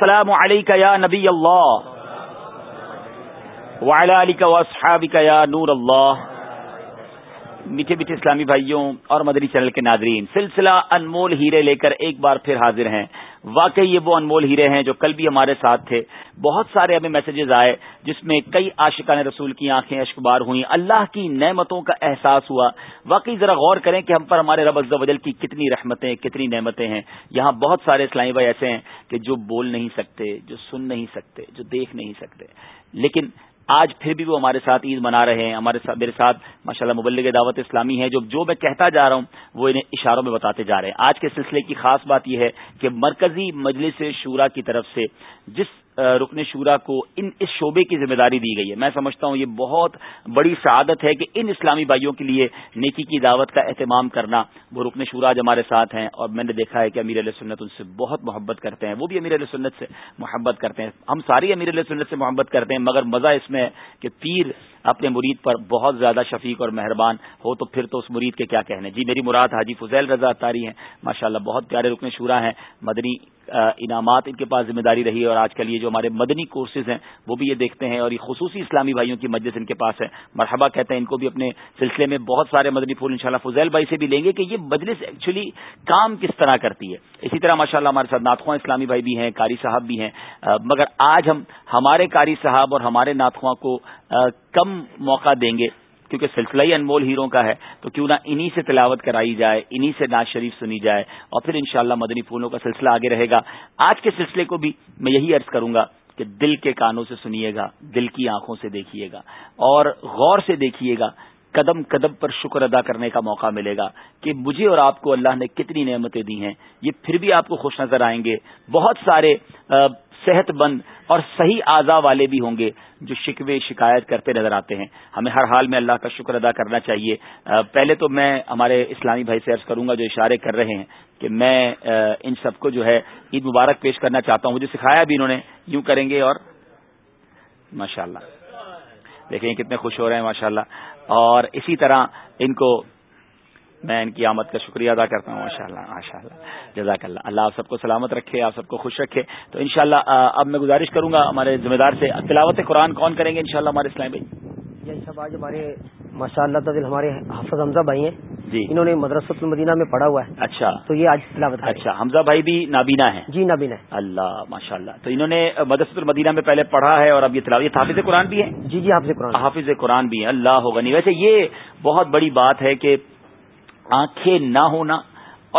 السلام علیکہ یا نبی اللہ و صحاب یا نور اللہ میٹھے میٹھے اسلامی بھائیوں اور مدری چینل کے ناظرین سلسلہ انمول ہیرے لے کر ایک بار پھر حاضر ہیں واقعی یہ وہ انمول ہیرے ہیں جو کل بھی ہمارے ساتھ تھے بہت سارے ہمیں میسجز آئے جس میں کئی عاشقان رسول کی آنکھیں اشکبار ہوئیں اللہ کی نعمتوں کا احساس ہوا واقعی ذرا غور کریں کہ ہم پر ہمارے رب از وجل کی کتنی رحمتیں کتنی نعمتیں ہیں یہاں بہت سارے اسلامی بھائی ایسے ہیں کہ جو بول نہیں سکتے جو سن نہیں سکتے جو دیکھ نہیں سکتے لیکن آج پھر بھی وہ ہمارے ساتھ عید منا رہے ہیں ہمارے ساتھ میرے ساتھ ماشاء اللہ مبلغ دعوت اسلامی ہے جو جو میں کہتا جا رہا ہوں وہ انہیں اشاروں میں بتاتے جا رہے ہیں آج کے سلسلے کی خاص بات یہ ہے کہ مرکزی مجلس شورا کی طرف سے جس رکن شورا کو ان اس شعبے کی ذمہ داری دی گئی ہے میں سمجھتا ہوں یہ بہت بڑی سعادت ہے کہ ان اسلامی بھائیوں کے لیے نیکی کی دعوت کا اہتمام کرنا وہ رکن شورا آج ہمارے ساتھ ہیں اور میں نے دیکھا ہے کہ امیر علیہ سنت ان سے بہت محبت کرتے ہیں وہ بھی امیر علیہ سنت سے محبت کرتے ہیں ہم ساری امیر علیہ سنت سے محبت کرتے ہیں مگر مزہ اس میں ہے کہ پیر اپنے مرید پر بہت زیادہ شفیق اور مہربان ہو تو پھر تو اس مرید کے کیا کہنے جی میری مراد حاجی فضیل رضا تاری ہیں ماشاءاللہ بہت پیارے رکن شورا ہیں مدنی انعامات ان کے پاس ذمہ داری رہی ہے اور آج کل یہ جو ہمارے مدنی کورسز ہیں وہ بھی یہ دیکھتے ہیں اور یہ خصوصی اسلامی بھائیوں کی مجلس ان کے پاس ہے مرحبہ کہتے ہیں ان کو بھی اپنے سلسلے میں بہت سارے مدنی پھول انشاءاللہ شاء فضیل بھائی سے بھی لیں گے کہ یہ مجلس ایکچولی کام کس طرح کرتی ہے اسی طرح ماشاء اللہ ہمارے ساتھ ناتخواں اسلامی بھائی بھی ہیں قاری صاحب بھی ہیں مگر آج ہم ہمارے قاری صاحب اور ہمارے ناتخواں کو کم موقع دیں گے کیونکہ سلسلہ ہی انمول ہیروں کا ہے تو کیوں نہ انہی سے تلاوت کرائی جائے انہی سے ناز شریف سنی جائے اور پھر انشاءاللہ مدنی پھولوں کا سلسلہ آگے رہے گا آج کے سلسلے کو بھی میں یہی عرض کروں گا کہ دل کے کانوں سے سنیے گا دل کی آنکھوں سے دیکھیے گا اور غور سے دیکھیے گا قدم قدم پر شکر ادا کرنے کا موقع ملے گا کہ مجھے اور آپ کو اللہ نے کتنی نعمتیں دی ہیں یہ پھر بھی آپ کو خوش نظر آئیں گے بہت سارے صحت مند اور صحیح اعضا والے بھی ہوں گے جو شکوے شکایت کرتے نظر آتے ہیں ہمیں ہر حال میں اللہ کا شکر ادا کرنا چاہیے پہلے تو میں ہمارے اسلامی بھائی سے عرض کروں گا جو اشارے کر رہے ہیں کہ میں ان سب کو جو ہے عید مبارک پیش کرنا چاہتا ہوں مجھے سکھایا بھی انہوں نے یوں کریں گے اور ماشاء اللہ دیکھیں کتنے خوش ہو رہے ہیں ماشاء اللہ اور اسی طرح ان کو میں ان کی آمد کا شکریہ ادا کرتا ہوں ماشاء اللہ ماشاء اللہ جزاک اللہ اللہ آپ سب کو سلامت رکھے آپ سب کو خوش رکھے تو انشاءاللہ اب میں گزارش کروں گا ہمارے ذمہ دار سے تلاوت قرآن کون کریں گے انشاءاللہ ہمارے اسلام بھائی آج ہمارے ماشاء اللہ ہمارے حمزہ بھائی ہیں جی انہوں نے مدرسۃ المدینہ میں پڑھا ہوا ہے اچھا تو یہ آج اچھا حمزہ بھائی بھی نابینا ہے جی نابینا ہے اللہ ماشاء اللہ تو انہوں نے مدرسۃ المدینہ میں پہلے پڑھا ہے اور اب یہ تلاوت حافظ قرآن بھی ہے جی جی حافظ قرآن حافظ قرآن بھی اللہ ہو غنی ویسے یہ بہت بڑی بات ہے کہ آنکھیں نہ ہونا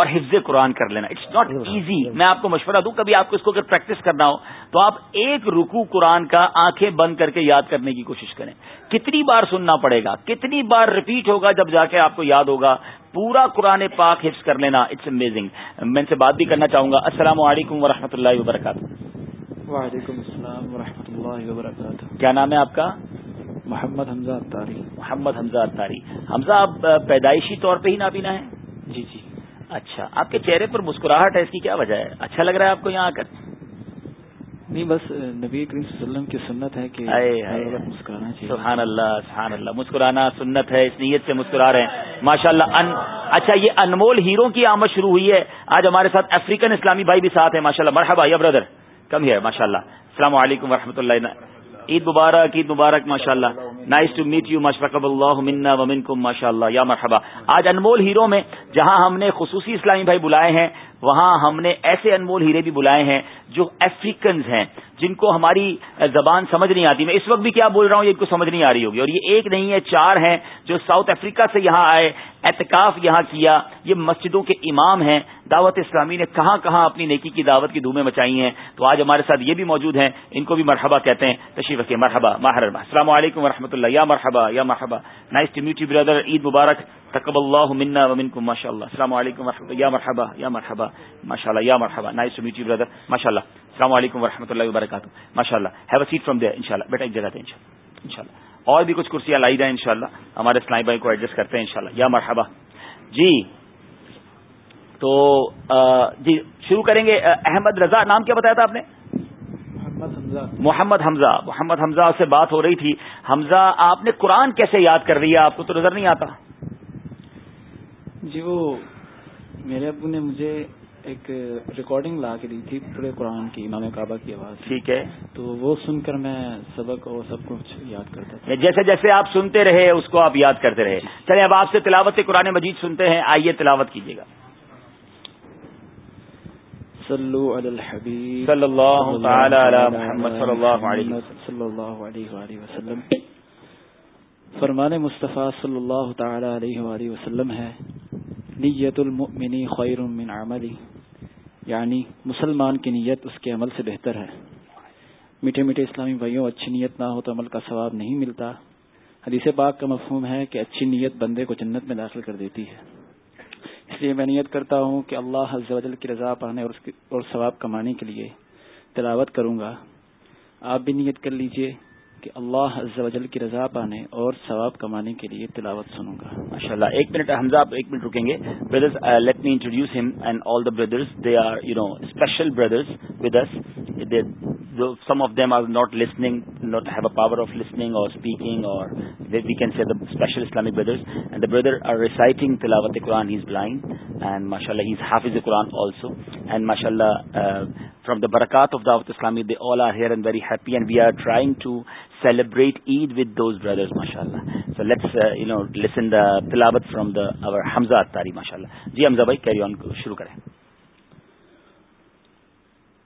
اور حفظ قرآن کر لینا اٹس ناٹ ایزی میں آپ کو مشورہ دوں کبھی آپ کو اس کو اگر پریکٹس کرنا ہو تو آپ ایک رکو قرآن کا آنکھیں بند کر کے یاد کرنے کی کوشش کریں کتنی بار سننا پڑے گا کتنی بار ریپیٹ ہوگا جب جا کے آپ کو یاد ہوگا پورا قرآن پاک حفظ کر لینا اٹس امیزنگ میں ان سے بات بھی کرنا چاہوں گا السلام علیکم و رحمۃ اللہ وبرکاتہ وعلیکم السلام و اللہ وبرکاتہ کیا نام ہے آپ کا محمد حمزہ اتاری محمد حمزہ اتاری حمزہ آپ پیدائشی طور پہ ہی نابینا ہے جی جی اچھا آپ کے چہرے پر مسکراہٹ ہے اس کی کیا وجہ ہے اچھا لگ رہا ہے آپ کو یہاں آ کر نہیں بس نبی کریم صلی اللہ علیہ وسلم کی سنت ہے کہ مسکرانا سبحان اللہ سبحان اللہ مسکرانا سنت ہے اس نیت سے مسکرا رہے ہیں ماشاء اللہ اچھا یہ انمول ہیرو کی آمد شروع ہوئی ہے آج ہمارے ساتھ افریقن اسلامی بھائی بھی ساتھ ہیں ماشاء اللہ مرحبا یا بردر کم ہی ہے ماشاء اللہ السلام علیکم و اللہ عید مبارک عید مبارک ماشاء اللہ نائس ٹو میٹ یو مشرقب اللہ منا ومن کم ماشاء اللہ یا مرحبا آج انمول ہیرو میں جہاں ہم نے خصوصی اسلامی بھائی بلائے ہیں وہاں ہم نے ایسے انمول ہیرے بھی بلائے ہیں جو افریقنز ہیں جن کو ہماری زبان سمجھ نہیں آتی میں اس وقت بھی کیا بول رہا ہوں یہ ان کو سمجھ نہیں آ رہی ہوگی اور یہ ایک نہیں ہے چار ہیں جو ساؤتھ افریقہ سے یہاں آئے احتکاف یہاں کیا یہ مسجدوں کے امام ہیں دعوت اسلامی نے کہاں کہاں اپنی نیکی کی دعوت کی دھومیں مچائی ہیں تو آج ہمارے ساتھ یہ بھی موجود ہیں ان کو بھی مرحبہ کہتے ہیں تشریف مرحبا ماہر السلام علیکم ورحمۃ اللہ یا مرحبا یا مرحبا نائس ٹو بردر عید مبارک تقب اللہ منا ماشاء اللہ السلام علیکم یا مرحبا یا مرحبا ماشاء اللہ یا مرحبا نائس ٹو بردر ماشاء اللہ السلام علیکم و اللہ وبرکاتہ ماشاء اللہ ہیو سیٹ فرام شاء اللہ ایک جگہ ان شاء اور بھی کچھ کرسیاں لائی جائیں ہمارے اسلائی بھائی کو ایڈجسٹ کرتے ہیں یا مرحبا جی تو جی شروع کریں گے احمد رضا نام کیا بتایا تھا آپ نے محمد حمزہ محمد حمزہ محمد حمزہ سے بات ہو رہی تھی حمزہ آپ نے قرآن کیسے یاد کر رہی ہے آپ کو تو نظر نہیں آتا جی وہ میرے ابو نے مجھے ایک ریکارڈنگ لا کے دی تھی پورے قرآن کی امام کعبہ کی آواز ٹھیک ہے تو وہ سن کر میں سبق اور سب کچھ یاد کرتا تھا جیسے جیسے آپ سنتے رہے اس کو آپ یاد کرتے رہے جی۔ چلے اب آپ سے تلاوت قرآن مجید سنتے ہیں آئیے تلاوت کیجیے گا صلی اللہ علیہ فرمان مصطفیٰ صلی اللہ تعالی علیہ وسلم ہے نیت المنی خیر من عملی یعنی مسلمان کی نیت اس کے عمل سے بہتر ہے میٹھے میٹھے اسلامی بھائیوں اچھی نیت نہ ہو تو عمل کا ثواب نہیں ملتا حدیث پاک کا مفہوم ہے کہ اچھی نیت بندے کو جنت میں داخل کر دیتی ہے اس لیے میں نیت کرتا ہوں کہ اللہ حضر وجل کی رضا پانے اور ثواب کمانے کے لیے تلاوت کروں گا آپ بھی نیت کر لیجئے کہ اللہ عز و جل کی رضا پانے اور ثواب کمانے کے لیے تلاوت سنوں گا ماشاء اللہ ایک منٹ حمزہ آپ ایک منٹ رکیں گے brothers hmm and all with brothers they some of them are not listening not have a power of listening اور اسپیکنگ اور we can see the special Islamic brothers and the brother are reciting تلاوت قرآن ہی از blind and ماشاء اللہ ہی از حافظ قرآن also and ماشاء اللہ from the برکات of Dawat Islami they all are here and very happy and we are trying to celebrate Eid with those brothers ماشاء اللہ so let's you know لسن دا تلاوت from the over حمزہ تاری ماشاء اللہ جی حمزہ بھائی carry on شروع کریں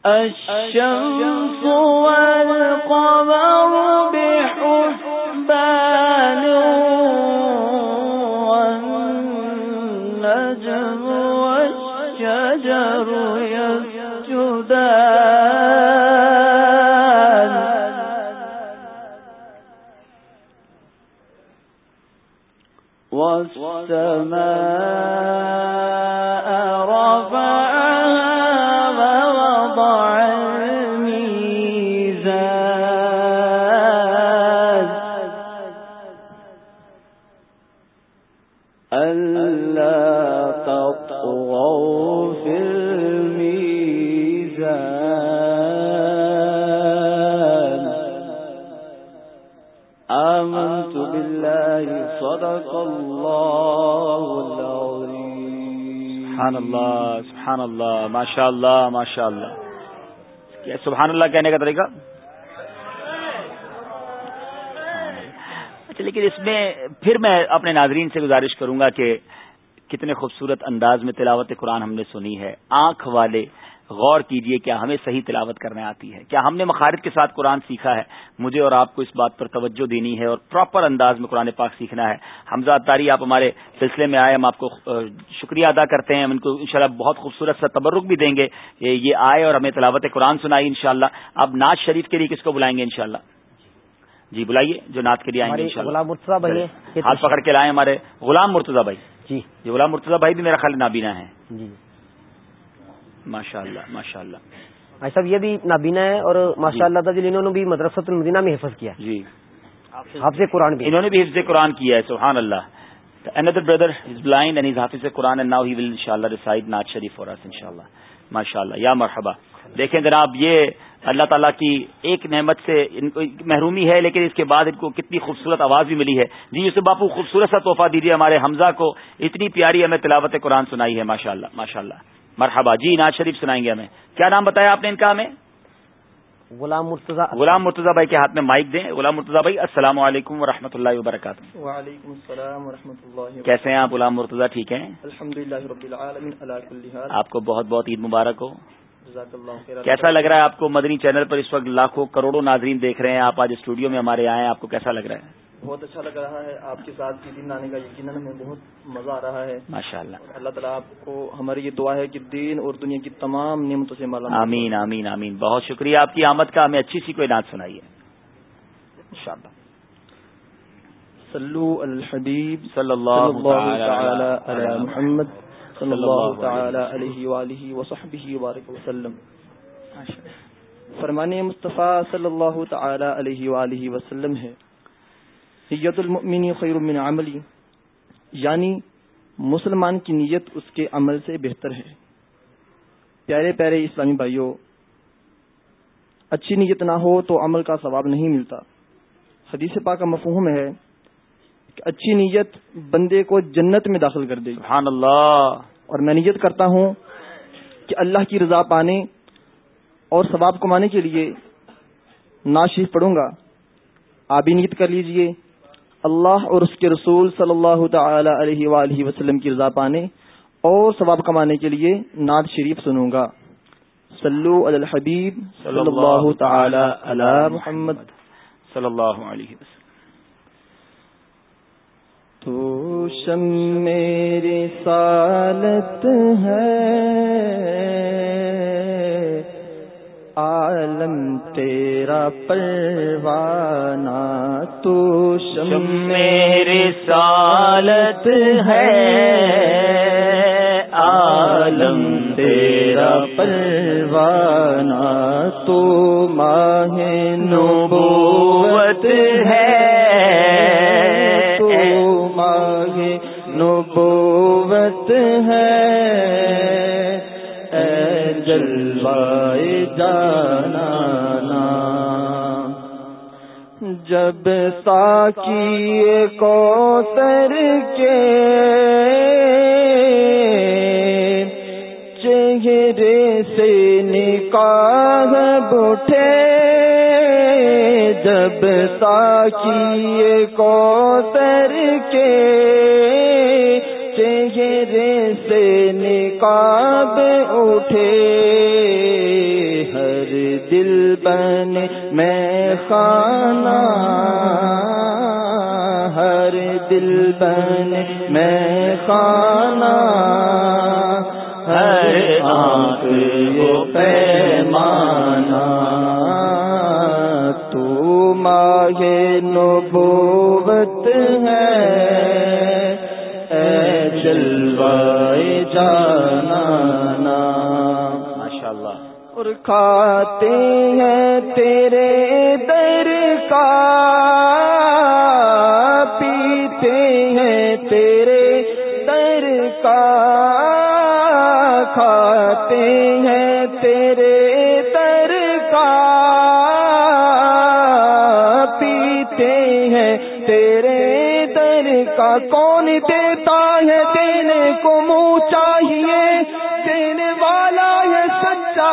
بحسبان والنجم والشجر يسجدان جمع سبحان اللہ سبحان اللہ ماشاء اللہ ماشاء اللہ سبحان اللہ کہنے کا طریقہ اچھا لیکن اس میں پھر میں اپنے ناظرین سے گزارش کروں گا کہ کتنے خوبصورت انداز میں تلاوت قرآن ہم نے سنی ہے آنکھ والے غور کیجئے کیا ہمیں صحیح تلاوت کرنے آتی ہے کیا ہم نے مخارج کے ساتھ قرآن سیکھا ہے مجھے اور آپ کو اس بات پر توجہ دینی ہے اور پراپر انداز میں قرآن پاک سیکھنا ہے حمزہ تاری آپ ہمارے سلسلے میں آئے ہم آپ کو شکریہ ادا کرتے ہیں ہم ان کو انشاءاللہ بہت خوبصورت سا تبرک بھی دیں گے یہ آئے اور ہمیں تلاوت قرآن سنائی انشاءاللہ شاء اب نعت شریف کے لیے کس کو بلائیں گے انشاءاللہ جی بلائیے جو نعت کے لیے آئیں گے بھائی ہاتھ پکڑ کے لائیں ہمارے غلام مرتضی بھائی جی غلام مرتضی بھائی بھی میرا خالی نابینا ہے جی۔ ماشاء اللہ ماشاء اللہ صاحب یہ بھی نابینا ہے اور جی۔ ماشاء اللہ انہوں نے بھی مدرسۃ المدینہ میں حفظ کیا جی حافظ قرآن بھی انہوں نے بھی حفظ قرآن کیا ہے سبحان اللہ حافظ قرآن یا مرحبا دیکھیں جناب یہ اللہ تعالیٰ کی ایک نعمت سے ان کو محرومی ہے لیکن اس کے بعد ان کو کتنی خوبصورت آواز بھی ملی ہے جی اسے باپو خوبصورت سا تحفہ دیجیے ہمارے حمزہ کو اتنی پیاری ہمیں تلاوت قرآن سنائی ہے ماشاء اللہ ماشاء اللہ مرحبا جی ناز شریف سنائیں گے ہمیں کیا نام بتایا آپ نے ان کا ہمیں غلام مرتضی غلام مرتضی بھائی کے ہاتھ میں مائک دیں غلام مرتضی بھائی السلام علیکم و رحمۃ اللہ وبرکاتہ وعلیکم السلام و رحمۃ اللہ کیسے ہیں آپ غلام مرتضی ٹھیک ہیں آپ کو بہت بہت عید مبارک ہو کیسا لگ رہا ہے آپ کو مدنی چینل پر اس وقت لاکھوں کروڑوں ناظرین دیکھ رہے ہیں آپ آج اسٹوڈیو میں ہمارے آئے ہیں آپ کو کیسا لگ رہا ہے بہت اچھا لگ رہا ہے آپ کے ساتھ آنے کا یقیناً بہت مزہ آ رہا ہے اللہ اللہ تعالیٰ آپ کو ہماری یہ دعا ہے کہ دین اور دنیا کی تمام نعمتوں سے مالا آمین آمین آمین بہت شکریہ آپ کی آمد کا ہمیں اچھی سی کوئی نعت سنائی ہے سلو الحبیب صلی اللہ تعالی محمد صلی اللہ تعالی علیہ وآلہ وصحبہ وبارک وسلم فرمانے مصطفیٰ صلی اللہ تعالی علیہ وآلہ وسلم ہے نیت المین خیر من عملی یعنی مسلمان کی نیت اس کے عمل سے بہتر ہے پیارے پیارے اسلامی بھائیوں اچھی نیت نہ ہو تو عمل کا ثواب نہیں ملتا حدیث پاک کا مفہوم ہے کہ اچھی نیت بندے کو جنت میں داخل کر دے سبحان اللہ اور میں نیت کرتا ہوں کہ اللہ کی رضا پانے اور ثواب کمانے کے لیے نا شریف پڑوں گا آپ بھی نیت کر لیجئے اللہ اور اس کے رسول صلی اللہ تعالی علیہ وآلہ وسلم کی رضا پانے اور ثواب کمانے کے لیے ناد شریف سنوں گا صلو علی الحبیب صلی اللہ تعالی علی محمد صلی اللہ علیہ وسلم تو شم میرے سالت ہے عالم تیرا پروانہ تو شم میرے سالت ہے عالم تیرا پروانہ تو ماہ نبوت ہے تو ماہ نبوت ہے جلوائے جانا جب ساکی کو سر کے چہرے سے نکال بٹھے جب ساکی کو سر کے چہرے سے نکاب اٹھے ہر دل بن میں خانہ ہر دل بن میں خانہ ہر آنکھ وہ پیمانہ تو ماہ نبوت بائے جانا ماشاء اللہ ارکھاتے ہیں تیرے دینے کو منہ چاہیے دینے والا ہے سچا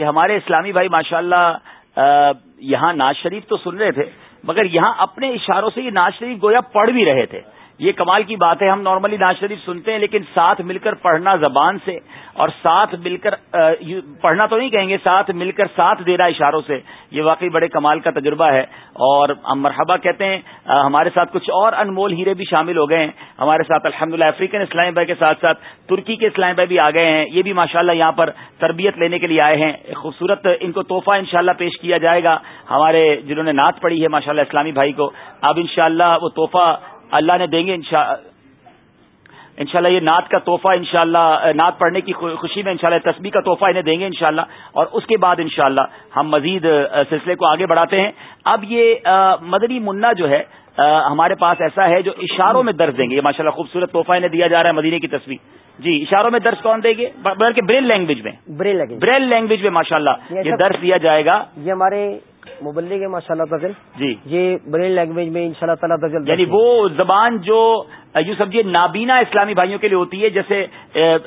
کہ ہمارے اسلامی بھائی ماشاء اللہ یہاں ناز شریف تو سن رہے تھے مگر یہاں اپنے اشاروں سے یہ ناز شریف گویا پڑھ بھی رہے تھے یہ کمال کی بات ہے ہم نارملی ناز شریف سنتے ہیں لیکن ساتھ مل کر پڑھنا زبان سے اور ساتھ مل کر پڑھنا تو نہیں کہیں گے ساتھ مل کر ساتھ دینا اشاروں سے یہ واقعی بڑے کمال کا تجربہ ہے اور ہم مرحبہ کہتے ہیں ہمارے ساتھ کچھ اور انمول ہیرے بھی شامل ہو گئے ہیں ہمارے ساتھ الحمد للہ افریقن اسلام بھائی کے ساتھ ساتھ ترکی کے اسلام بھائی بھی آ گئے ہیں یہ بھی ماشاء اللہ یہاں پر تربیت لینے کے لیے آئے ہیں خوبصورت ان کو تحفہ ان پیش کیا جائے گا ہمارے جنہوں نے نعت پڑی ہے ماشاء اسلامی بھائی کو اب ان وہ تحفہ اللہ نے دیں گے انشاءاللہ یہ نعت کا تحفہ انشاءاللہ نعت پڑھنے کی خوشی میں انشاءاللہ شاء کا تحفہ انہیں دیں گے انشاءاللہ اور اس کے بعد انشاءاللہ ہم مزید سلسلے کو آگے بڑھاتے ہیں اب یہ مدنی منا جو ہے ہمارے پاس ایسا ہے جو اشاروں میں درج دیں گے خوبصورت تحفہ انہیں دیا جا رہا ہے مدینے کی تصویر جی اشاروں میں درس کون دیں گے بلکہ بریل لینگویج میں بریل لینگویج میں ماشاء اللہ یہ درس دیا جائے گا یہ ہمارے ماشاء اللہ اللہ جی۔ یہ بریل لینگویج میں ان تعالیٰ یعنی وہ زبان جو یوں سمجھیے نابینا اسلامی بھائیوں کے لیے ہوتی ہے جیسے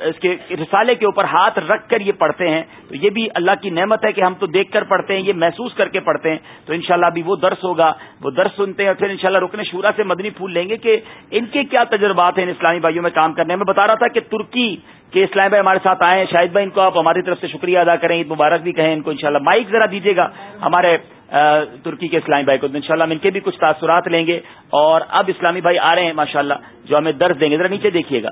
اس کے رسالے کے اوپر ہاتھ رکھ کر یہ پڑھتے ہیں تو یہ بھی اللہ کی نعمت ہے کہ ہم تو دیکھ کر پڑھتے ہیں یہ محسوس کر کے پڑھتے ہیں تو انشاءاللہ بھی ابھی وہ درس ہوگا وہ درس سنتے ہیں اور پھر انشاءاللہ رکن شورا سے مدنی پھول لیں گے کہ ان کے کیا تجربات ہیں ان اسلامی بھائیوں میں کام کرنے میں بتا رہا تھا کہ ترکی کے اسلامی بھائی ہمارے ساتھ آئے ہیں شاہد بھائی ان کو آپ ہماری طرف سے شکریہ ادا کریں عید مبارک بھی کہیں ان کو انشاءاللہ مائک ذرا دیجیے گا ہمارے ترکی کے اسلامی بھائی کو ان شاء اللہ ان کے بھی کچھ تاثرات لیں گے اور اب اسلامی بھائی آ رہے ہیں ماشاء اللہ جو ہمیں درد دیں گے ذرا نیچے دیکھیے گا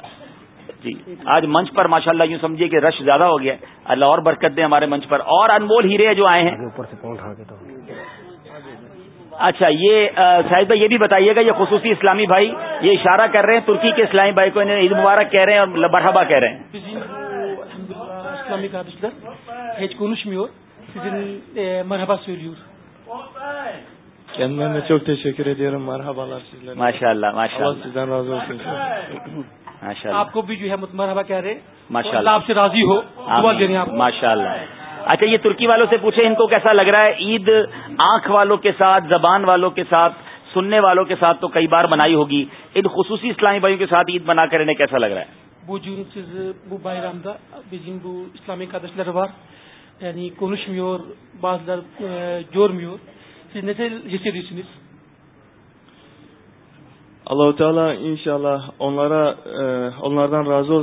جی آج منچ پر ماشاء اللہ یوں سمجھیے کہ رش زیادہ ہو گیا ہے اللہ اور برکت دیں ہمارے منچ پر اور انمول ہیرے جو آئے ہیں اچھا یہ شاہد بھائی یہ بھی بتائیے گا یہ خصوصی اسلامی بھائی یہ اشارہ کر رہے ہیں ترکی کے اسلامی بھائی کو انہیں عید مبارک کہہ رہے ہیں اور مرحبا کہہ رہے ہیں جی، جی، çok teşekkür ediyorum. Merhabalar sizlere. Maşallah maşallah. Allah sizden razı چینئ میں آپ کو بھی جو ہے آپ سے راضی ہو رہی ماشاء اللہ اچھا یہ ترکی والوں سے پوچھیں ان کو کیسا لگ رہا ہے عید آنکھ والوں کے ساتھ زبان والوں کے ساتھ سننے والوں کے ساتھ تو کئی بار منائی ہوگی ان خصوصی اسلامی بھائیوں کے ساتھ عید منا انہیں کیسا لگ رہا ہے اسلامی کا اللہ تعالیٰ ان شاء اللہ راضی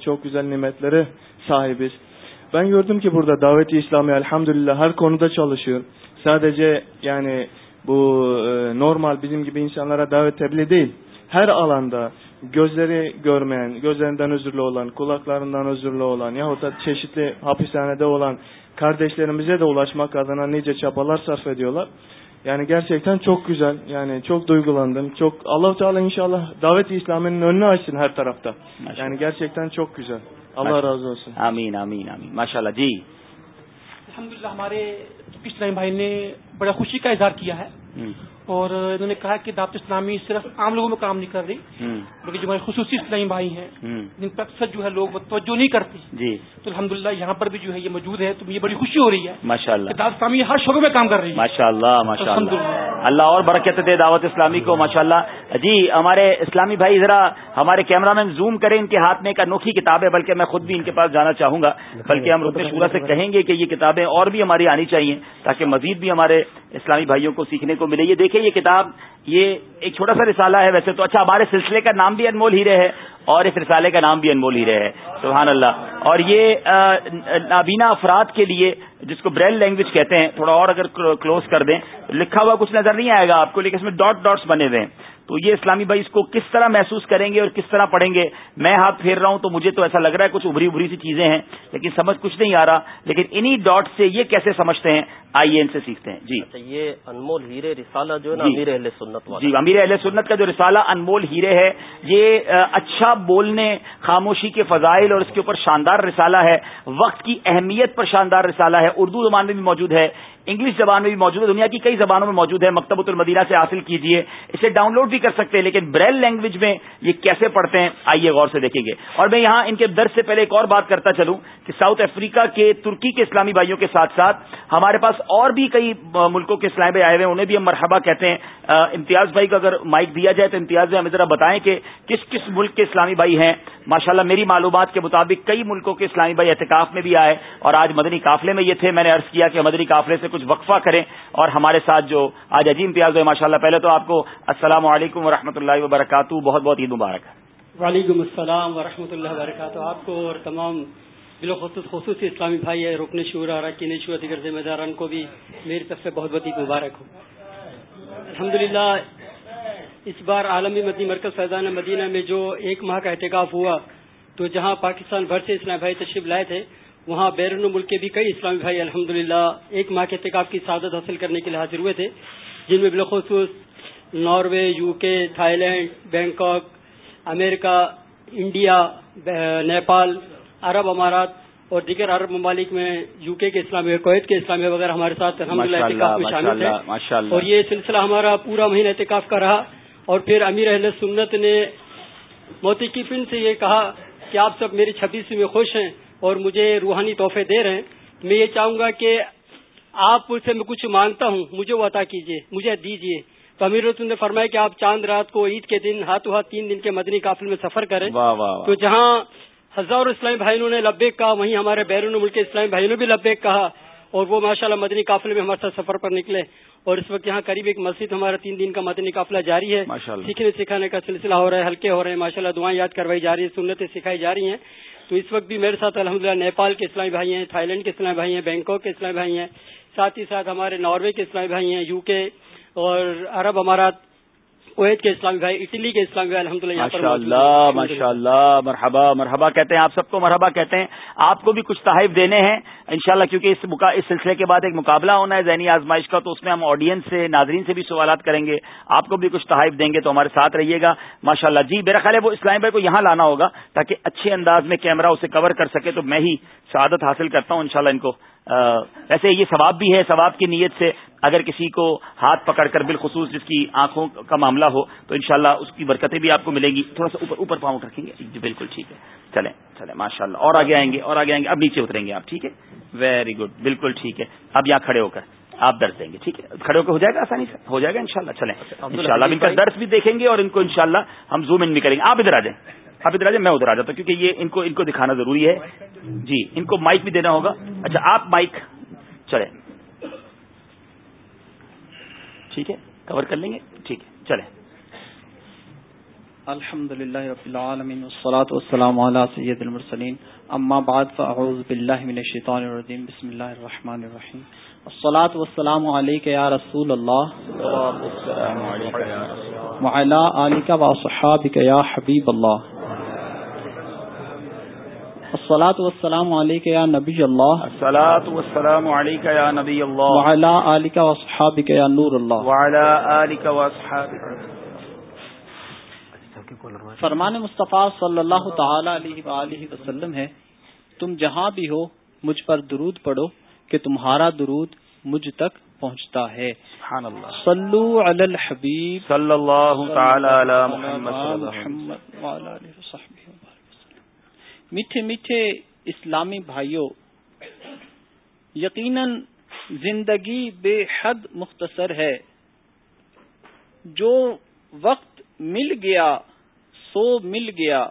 چوک صاحب دعوت اسلامی الحمد للہ ہر چلو شور ساد یعنی دعوت گوزیرے گورمین گوزیرا نیچے چوکی زن یعنی چوک دون چوک اللہ تعالیٰ ان شاء اللہ دعویتی اسلامین ہر طرف تھا بڑا خوشی کا اظہار کیا ہے اور انہوں نے کہا کہ دعوت اسلامی صرف عام لوگوں میں کام نہیں کر رہی بلکہ جو ہمارے خصوصی اسلامی بھائی ہیں جن پر اکثر جو ہے لوگ توجہ نہیں کرتے جی تو الحمدللہ یہاں پر بھی جو ہے یہ موجود ہے تو یہ بڑی خوشی ہو رہی ہے ماشاء اللہ دعوت اسلامی ہر شعبے میں کام کر رہی ہے ماشاء اللہ ماشاء اللہ اللہ اور برکت دے دعوت اسلامی کو ماشاء اللہ جی ہمارے اسلامی بھائی ذرا ہمارے کیمرہ مین زوم کریں ان کے ہاتھ میں ایک انوکھی کتاب ہے بلکہ میں خود بھی ان کے پاس جانا چاہوں گا بلکہ ہم شورا سے کہیں گے کہ یہ کتابیں اور بھی ہماری آنی چاہیے تاکہ مزید بھی ہمارے اسلامی بھائیوں کو سیکھنے کو ملے یہ دیکھیں یہ کتاب یہ ایک چھوٹا سا رسالہ ہے ویسے تو اچھا ہمارے سلسلے کا نام بھی انمول ہیرے ہے اور اس رسالے کا نام بھی انمول ہیرے ہے سبحان اللہ اور یہ نابینا افراد کے لیے جس کو بریل لینگویج کہتے ہیں تھوڑا اور اگر کلوز کر دیں لکھا ہوا کچھ نظر نہیں آئے گا آپ کو لیکن اس میں ڈاٹ ڈاٹس بنے ہوئے ہیں تو یہ اسلامی بھائی اس کو کس طرح محسوس کریں گے اور کس طرح پڑھیں گے میں ہاتھ پھیر رہا ہوں تو مجھے تو ایسا لگ رہا ہے کچھ ابری ابری سی چیزیں ہیں لیکن سمجھ کچھ نہیں آ رہا لیکن انہی ڈاٹ سے یہ کیسے سمجھتے ہیں آئیے ان سے سیکھتے ہیں جی اچھا، یہ انمول ہیرے رسالہ جو ہے جی۔ امیر اہل سنت جی امیر اہل سنت کا جو رسالہ انمول ہیرے ہے یہ اچھا بولنے خاموشی کے فضائل اور اس کے اوپر شاندار رسالہ ہے وقت کی اہمیت پر شاندار رسالہ ہے اردو زبان میں بھی موجود ہے انگلش زبان میں بھی موجود ہے دنیا کی کئی زبانوں میں موجود ہے مکتبۃ المدینہ سے حاصل کیجیے اسے ڈاؤن لوڈ بھی کر سکتے ہیں لیکن بریل لینگویج میں یہ کیسے پڑھتے ہیں آئیے غور سے دیکھیں گے اور میں یہاں ان کے درد سے پہلے ایک اور بات کرتا چلوں کہ ساؤتھ افریقہ کے ترکی کے اسلامی بھائیوں کے ساتھ ساتھ ہمارے پاس اور بھی کئی ملکوں کے اسلام آئے ہوئے انہیں بھی ہم مرحبہ کہتے ہیں امتیاز بھائی کا اگر مائک دیا جائے تو امتیاز بھائی ہمیں ذرا بتائیں کہ کس کس ملک کے اسلامی بھائی ہیں ماشاءاللہ میری معلومات کے مطابق کئی ملکوں کے اسلامی بھائی احتکاف میں بھی آئے اور آج مدنی قافلے میں یہ تھے میں نے عرض کیا کہ مدنی قافلے سے کچھ وقفہ کریں اور ہمارے ساتھ جو آج عجیب امتیاز ہوئے ماشاء اللہ پہلے تو آپ کو السلام علیکم و اللہ وبرکاتہ بہت بہت عید مبارک وعلیکم السلام ورحمۃ اللہ وبرکاتہ آپ کو اور تمام بالخصوص خصوصی اسلامی بھائی ہے ہیں روکنے کن شعور دیگر ذمہ داران کو بھی میری طرف سے بہت بہت مبارک الحمد الحمدللہ اس بار عالمی مدنی مرکز فیضان مدینہ میں جو ایک ماہ کا احتکاب ہوا تو جہاں پاکستان بھر سے اسلامی بھائی تشریف لائے تھے وہاں بیرون ملک کے بھی کئی اسلامی بھائی الحمد ایک ماہ کے احتکاب کی سعادت حاصل کرنے کے لیے حاضر ہوئے تھے جن میں بالخصوص Norway U K Thailand Bangkok امریکہ انڈیا نیپال عرب امارات اور دیگر عرب ممالک میں یو کے اسلامیہ کویت کے اسلامیہ وغیرہ ہمارے ساتھ میں شامل ہے اور یہ سلسلہ ہمارا پورا مہینہ احتکاف کا رہا اور پھر امیر اہل سنت نے موتی کیفن سے یہ کہا کہ آپ سب میری چھبیس میں خوش ہیں اور مجھے روحانی تحفے دے رہے ہیں میں یہ چاہوں گا کہ آپ سے میں کچھ مانگتا ہوں مجھے وہ عطا کیجیے مجھے دیجیے تو امیر نے فرمایا کہ آپ چاند رات کو عید کے دن ہاتھوں ہاتھ تین دن کے مدنی قافل میں سفر کریں تو جہاں ہزاروں اسلامی بھائیوں نے لبیک کہا وہیں ہمارے بیرون ملک کے اسلامی بھائیوں نے بھی لبیک کہا اور وہ ماشاء اللہ مدنی قافلے میں ہمارے ساتھ سفر پر نکلے اور اس وقت یہاں قریب ایک مسجد ہمارا تین دن کا مدنی قافلہ جاری ہے سیکھنے سکھانے کا سلسلہ ہو رہا ہے ہلکے ہو رہے ہیں ماشاء اللہ دعائیں یاد کروائی جا رہی ہیں سنتیں سکھائی جا رہی ہیں تو اس وقت بھی میرے ساتھ الحمد للہ نیپال کے اسلامی بھائی ہیں تھائی لینڈ کے اسلامی بھائی ہیں بینکاک کے اسلامی بھائی ہیں ساتھ ہی ساتھ ہمارے ناروے کے اسلامی بھائی ہیں یو کے اور عرب امارات کے کے بھائی بھائی اٹلی الحمد للہ ماشاء اللہ ماشاء اللہ مرحبا مرحبا کہتے ہیں آپ سب کو مرحبا کہتے ہیں آپ کو بھی کچھ تحائف دینے ہیں انشاءاللہ کیونکہ اس کیونکہ اس سلسلے کے بعد ایک مقابلہ ہونا ہے ذہنی آزمائش کا تو اس میں ہم آڈینس سے ناظرین سے بھی سوالات کریں گے آپ کو بھی کچھ تحائف دیں گے تو ہمارے ساتھ رہیے گا ماشاء اللہ جی میرا خیال ہے وہ اسلام بھائی کو یہاں لانا ہوگا تاکہ اچھے انداز میں کیمرہ اسے کور کر سکے تو میں ہی سعادت حاصل کرتا ہوں انشاء ان کو ویسے یہ ثواب بھی ہے ثواب کی نیت سے اگر کسی کو ہاتھ پکڑ کر بالخصوص جس کی آنکھوں کا معاملہ ہو تو انشاءاللہ اس کی برکتیں بھی آپ کو ملیں گی تھوڑا سا اوپر اوپر پاؤں رکھیں گے جی بالکل ٹھیک ہے چلیں چلیں ماشاء اللہ اور آگے آئیں گے اور آگے آئیں گے اب نیچے اتریں گے آپ ٹھیک ہے ویری گڈ بالکل ٹھیک ہے اب یہاں کھڑے ہو کر آپ درد دیں گے ٹھیک ہے کھڑے ہو کے ہو جائے گا آسانی سے ہو جائے گا ان چلیں ان شاء ان کا درس بھی دیکھیں گے اور ان کو ان ہم زوم ان بھی کریں گے آپ ادھر آ جائیں حافظ راجا میں ادھر آ جاتا ہوں کیونکہ یہ ان کو ان کو دکھانا ضروری ہے جی ان کو مائک بھی دینا ہوگا اچھا آپ مائک چلے ٹھیک ہے کور کر لیں گے ٹھیک ہے چلے الحمد للہ رب العالمین والصلاة والسلام علی سید المرسلین اما بعد فاعوذ باللہ من الشیطان الرجیم بسم اللہ الرحمن الرحیم الصلاة والسلام علیک یا رسول اللہ والسلام علیک یا رسول اللہ وعلا آلیک و صحابک یا حبیب اللہ الصلاۃ والسلام علیک یا نبی اللہ الصلاۃ والسلام علیک یا نبی اللہ وعلی آلک واصحابک یا نور اللہ وعلی آلک واصحابک فرمان مصطفیٰ صلی اللہ تعالی علیہ وآلہ وسلم ہے تم جہاں بھی ہو مجھ پر درود پڑھو کہ تمہارا درود مجھ تک پہنچتا ہے سبحان اللہ صلو علی الحبیب صلی اللہ تعالی علی محمد صلی اللہ علیہ وسلم میٹھے میٹھے اسلامی بھائیوں یقیناً زندگی بے حد مختصر ہے جو وقت مل گیا سو مل گیا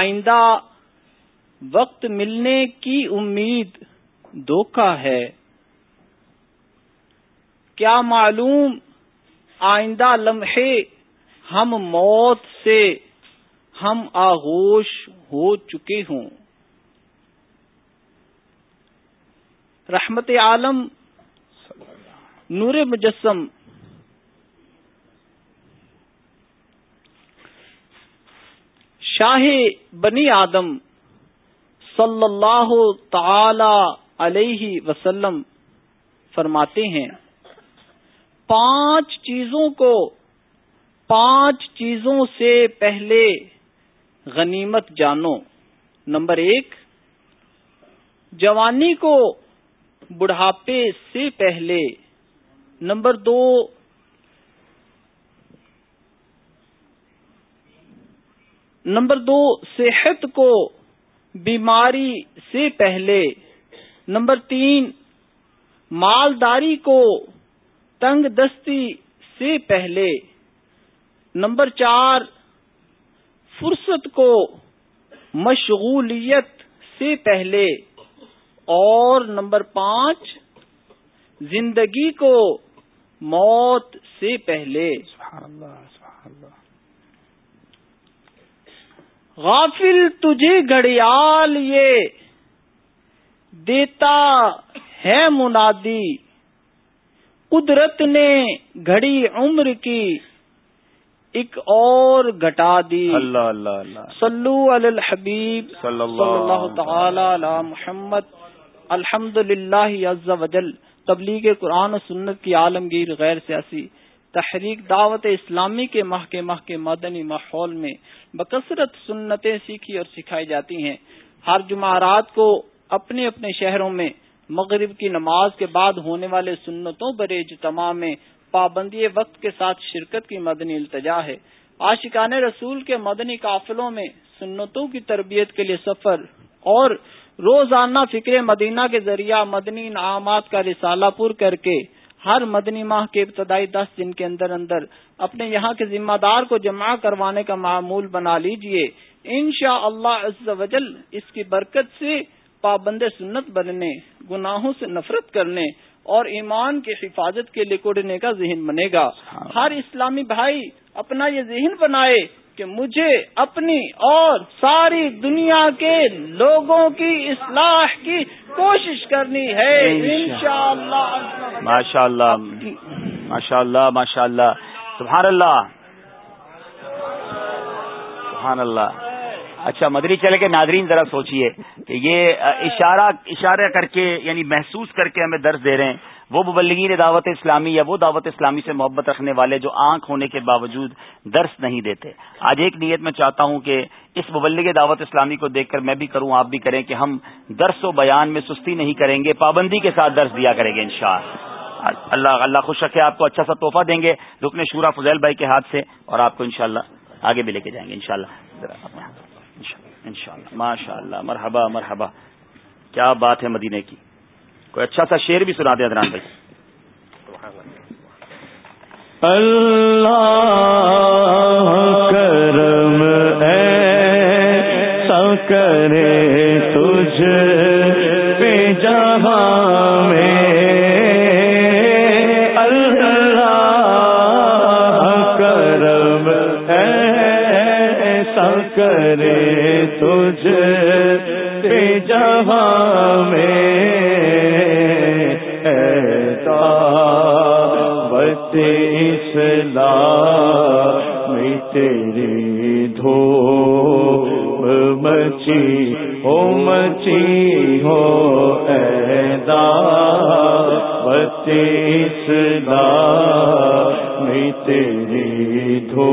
آئندہ وقت ملنے کی امید دھوکہ ہے کیا معلوم آئندہ لمحے ہم موت سے ہم آغوش ہو چکے ہوں رحمت عالم نور مجسم شاہ بنی آدم صلی اللہ تعالی علیہ وسلم فرماتے ہیں پانچ چیزوں کو پانچ چیزوں سے پہلے غنیمت جانو نمبر ایک جوانی کو بڑھاپے سے پہلے نمبر دو نمبر دو صحت کو بیماری سے پہلے نمبر تین مالداری کو تنگ دستی سے پہلے نمبر چار فرصت کو مشغولیت سے پہلے اور نمبر پانچ زندگی کو موت سے پہلے سبحان سبحان اللہ اللہ غافل تجھے گھڑیال یہ دیتا ہے منادی قدرت نے گھڑی عمر کی ایک اور گٹا دی اللہ اللہ اللہ صلو علی الحبیب صلی اللہ اللہ تعالی علی محمد الحمد للہ تبلیغ قرآن و سنت کی عالمگیر غیر سیاسی تحریک دعوت اسلامی کے ماہ کے ماہ کے مدنی ماحول میں بکثرت سنتیں سیکھی اور سکھائی جاتی ہیں ہر جمعرات کو اپنے اپنے شہروں میں مغرب کی نماز کے بعد ہونے والے سنتوں پر اجتماع میں پابندی وقت کے ساتھ شرکت کی مدنی التجا ہے عاشقان رسول کے مدنی قافلوں میں سنتوں کی تربیت کے لیے سفر اور روزانہ فکر مدینہ کے ذریعہ مدنی انعامات کا رسالہ پور کر کے ہر مدنی ماہ کے ابتدائی دس دن کے اندر اندر اپنے یہاں کے ذمہ دار کو جمع کروانے کا معمول بنا انشاءاللہ عز شاء اللہ اس کی برکت سے پابند سنت بننے گناہوں سے نفرت کرنے اور ایمان کی حفاظت کے لیے کوڑنے کا ذہن بنے گا ہر اسلامی بھائی اپنا یہ ذہن بنائے کہ مجھے اپنی اور ساری دنیا کے لوگوں کی اصلاح کی کوشش کرنی ہے انشاءاللہ شاء ماشاء اللہ ماشاء اللہ ماشاء اللہ سبحان اللہ سبحان اللہ اچھا مدری چلے کے ناظرین ذرا سوچیے کہ یہ اشارہ اشارہ کر کے یعنی محسوس کر کے ہمیں درس دے رہے ہیں وہ مبلگین دعوت اسلامی یا وہ دعوت اسلامی سے محبت رکھنے والے جو آنکھ ہونے کے باوجود درس نہیں دیتے آج ایک نیت میں چاہتا ہوں کہ اس مبلغ دعوت اسلامی کو دیکھ کر میں بھی کروں آپ بھی کریں کہ ہم درس و بیان میں سستی نہیں کریں گے پابندی کے ساتھ درس دیا کریں گے انشاءاللہ اللہ اللہ خوش رکھے آپ کو اچھا سا تحفہ دیں گے رکن شورا فضیل بھائی کے ہاتھ سے اور آپ کو انشاءاللہ شاء آگے بھی لے کے جائیں گے ان شاء اللہ انشاءاللہ اللہ ماشاء اللہ مرحبا مرحبا کیا بات ہے مدینے کی کوئی اچھا سا شعر بھی سنا دیں ادران بھائی اللہ کرم اے کرے تجھ پہ جہاں میں اللہ کرم ہے سل کرے تجھے جہاں میں ایتا اسلا میں بتیس دھو مچی ہو مچی ہو ایدا بتیس اسلا میں دھو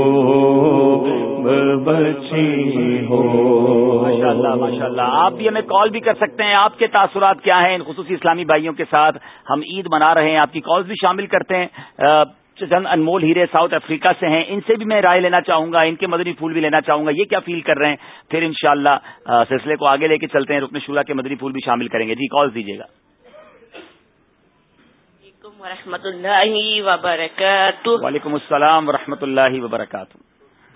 بچی ہو آپ بھی ہمیں کال بھی کر سکتے ہیں آپ کے تاثرات کیا ہیں ان خصوصی اسلامی بھائیوں کے ساتھ ہم عید منا رہے ہیں آپ کی کال بھی شامل کرتے ہیں چند انمول ہیرے ساؤتھ افریقہ سے ہیں ان سے بھی میں رائے لینا چاہوں گا ان کے مدنی پھول بھی لینا چاہوں گا یہ کیا فیل کر رہے ہیں پھر انشاءاللہ سلسلے کو آگے لے کے چلتے ہیں رکن شولہ کے مدنی پھول بھی شامل کریں گے جی کال دیجیے گا ورحمۃ اللہ وبرکاتہ وعلیکم السلام و اللہ وبرکاتہ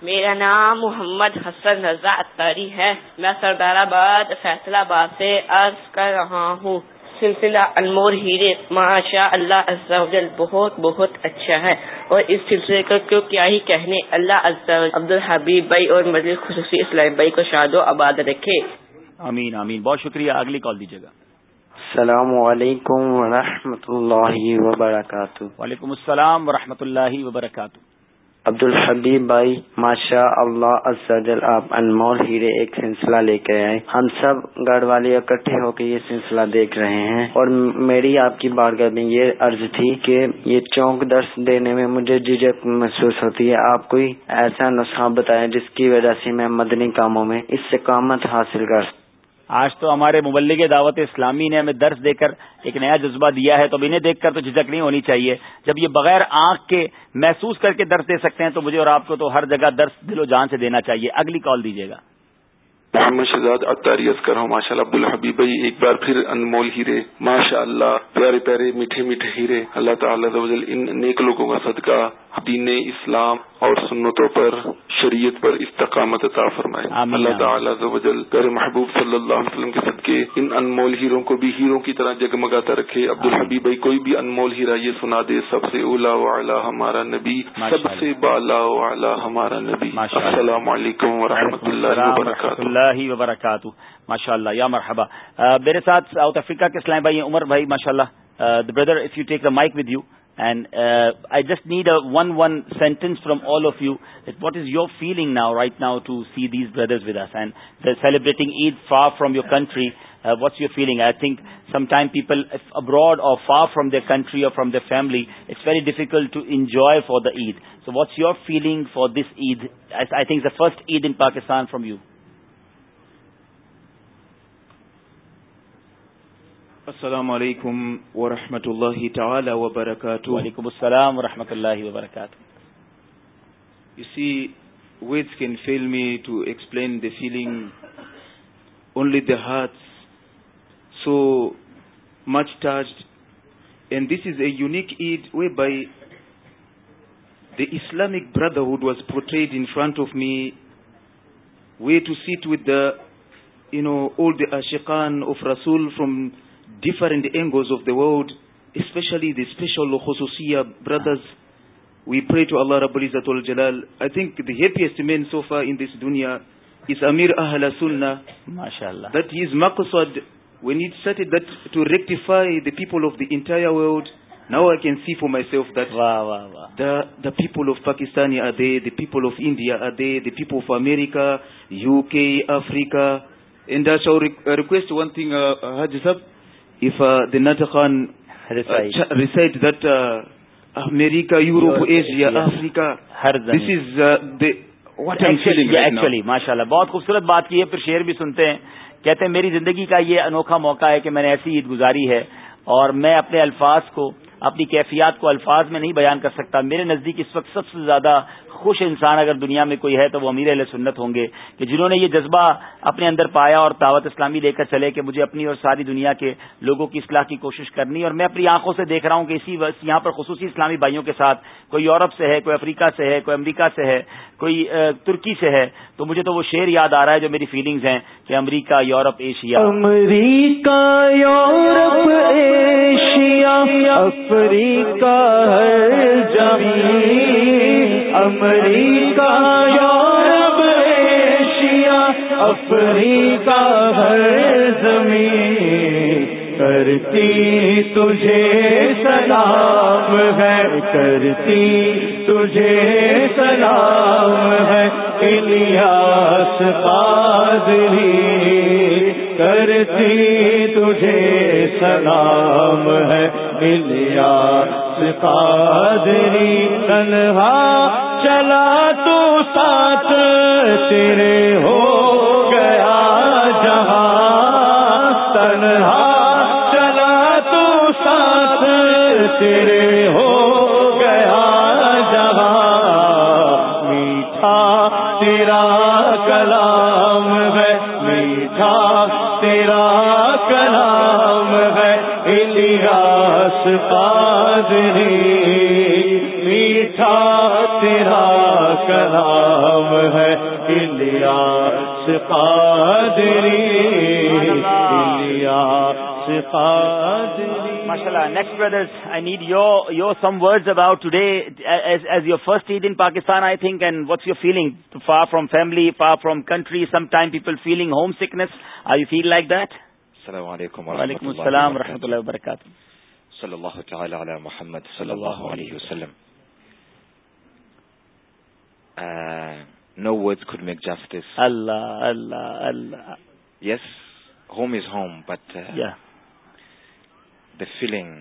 میرا نام محمد حسن رضا اتاری ہے میں سردار آباد فیصلہ آباد سے عرض کر رہا ہوں سلسلہ انمور ہیرے ماشاء اللہ بہت بہت اچھا ہے اور اس سلسلے کا کیوں کیا ہی کہنے اللہ عبد الحبیب بھائی اور مزید خصوصی اسلام بھائی کو شاد و آباد رکھے امین امین بہت شکریہ اگلی کال دیجیے گا السلام علیکم ورحمۃ اللہ وبرکاتہ وعلیکم السلام و اللہ وبرکاتہ عبد الحبیب بھائی ماشاء اللہ آپ انمول ہیرے ایک سلسلہ لے کے آئے ہم سب گھر والے اکٹھے ہو کے یہ سلسلہ دیکھ رہے ہیں اور میری آپ کی بارگاہ میں یہ عرض تھی کہ یہ چونک درس دینے میں مجھے جھجک محسوس ہوتی ہے آپ کوئی ایسا نسخہ بتائیں جس کی وجہ سے میں مدنی کاموں میں اس کامت حاصل کر آج تو ہمارے مبلغ دعوت اسلامی نے ہمیں درس دے کر ایک نیا جذبہ دیا ہے تو اب انہیں دیکھ کر تو جھجک نہیں ہونی چاہیے جب یہ بغیر آنکھ کے محسوس کر کے درس دے سکتے ہیں تو مجھے اور آپ کو تو ہر جگہ درس دل و جان سے دینا چاہیے اگلی کال دیجیے گا محمد شہزاد کر ہوں ماشاء اللہ عبدالحبیب بھائی ایک بار پھر انمول ہیرے ماشاء اللہ پیارے پیارے میٹھے میٹھے ہیرے اللہ تعالیٰ ان نیک لوگوں کا صدقہ دین اسلام اور سنتوں پر شریعت پر استقامت عطا فرمائے اللہ تعالیٰ عز و جل کر محبوب صلی اللہ علیہ وسلم کے صدقے ان انمول ہیروں کو بھی ہیروں کی طرح جگمگاتا رکھے عبد الحبیب بھائی کوئی بھی انمول ہیرا یہ سنا دے سب سے اولا و اعلیٰ ہمارا نبی سب سے بالا و اعلیٰ ہمارا نبی السلام علیکم و رحمۃ اللہ وبرکاتہ اللہ وبرکاتہ ماشاء اللہ یا مرحبا میرے ساتھ ساؤتھ افریقہ کے اسلام بھائی عمر بھائی ماشاء اللہ brother if you take the mic with you And uh, I just need one sentence from all of you, that what is your feeling now, right now, to see these brothers with us, and they're celebrating Eid far from your country. Uh, what's your feeling? I think sometimes people abroad or far from their country or from their family, it's very difficult to enjoy for the Eid. So what's your feeling for this Eid? I think the first Eid in Pakistan from you. السلام علیکم ورحمۃ اللہ تعالی وبرکاتہ وبر و رحمتہ اللہ وبرکاتہ you see can feel me to explain the feeling only the heart so much touch and this is a unique ad way by the Islamic brotherhood was portrayed in front of me way to sit with the you know old اشقان of رسول from different angles of the world especially رب النک دیسٹ مین دونیا people of that now I see people of Pakistan people of India people of America U K Africa request one thing if uh, the Natakhan uh, uh recite that uh, America, Europe, Europe Asia, yes. Africa, Harzan. this is uh, the, what I'm feeling you right now. MashaAllah, بہت خوبصورت بات کی ہے پھر شعر بھی سنتے ہیں کہتے ہیں میری زندگی کا یہ انوکھا موقع ہے کہ میں نے ایسی عید گزاری ہے اور میں اپنے الفاظ کو اپنی کیفیات کو الفاظ میں نہیں بیان کر سکتا میرے نزدیک اس وقت سب سے زیادہ خوش انسان اگر دنیا میں کوئی ہے تو وہ امیر اہل سنت ہوں گے کہ جنہوں نے یہ جذبہ اپنے اندر پایا اور دعوت اسلامی لے کر چلے کہ مجھے اپنی اور ساری دنیا کے لوگوں کی اصلاح کی کوشش کرنی اور میں اپنی آنکھوں سے دیکھ رہا ہوں کہ اسی وقت یہاں پر خصوصی اسلامی بھائیوں کے ساتھ کوئی یورپ سے ہے کوئی افریقہ سے ہے کوئی امریکہ سے ہے کوئی ترکی سے ہے تو مجھے تو وہ شعر یاد آ رہا ہے جو میری فیلنگز ہیں کہ امریکہ یورپ ایشیا امریکہ یورپ ایشیا افریقہ ہر زمین کرتی تجھے سلام ہے کرتی تجھے سلام ہے الیاس بھائی کرتی تجھے سلام ہے ملیا قادری تنہا چلا تو ساتھ تیرے ہو گیا جہاں تنہا چلا تو ساتھ تیرے ہو کلام ہے first aid in Pakistan I think and what's your feeling far from family far from country some time people feeling home sickness I you feel like that السلام علیکم وعلیکم السلام رحمۃ اللہ وبرکاتہ نوڈ میک جسٹس اللہ اللہ اللہ yes home is home but the feeling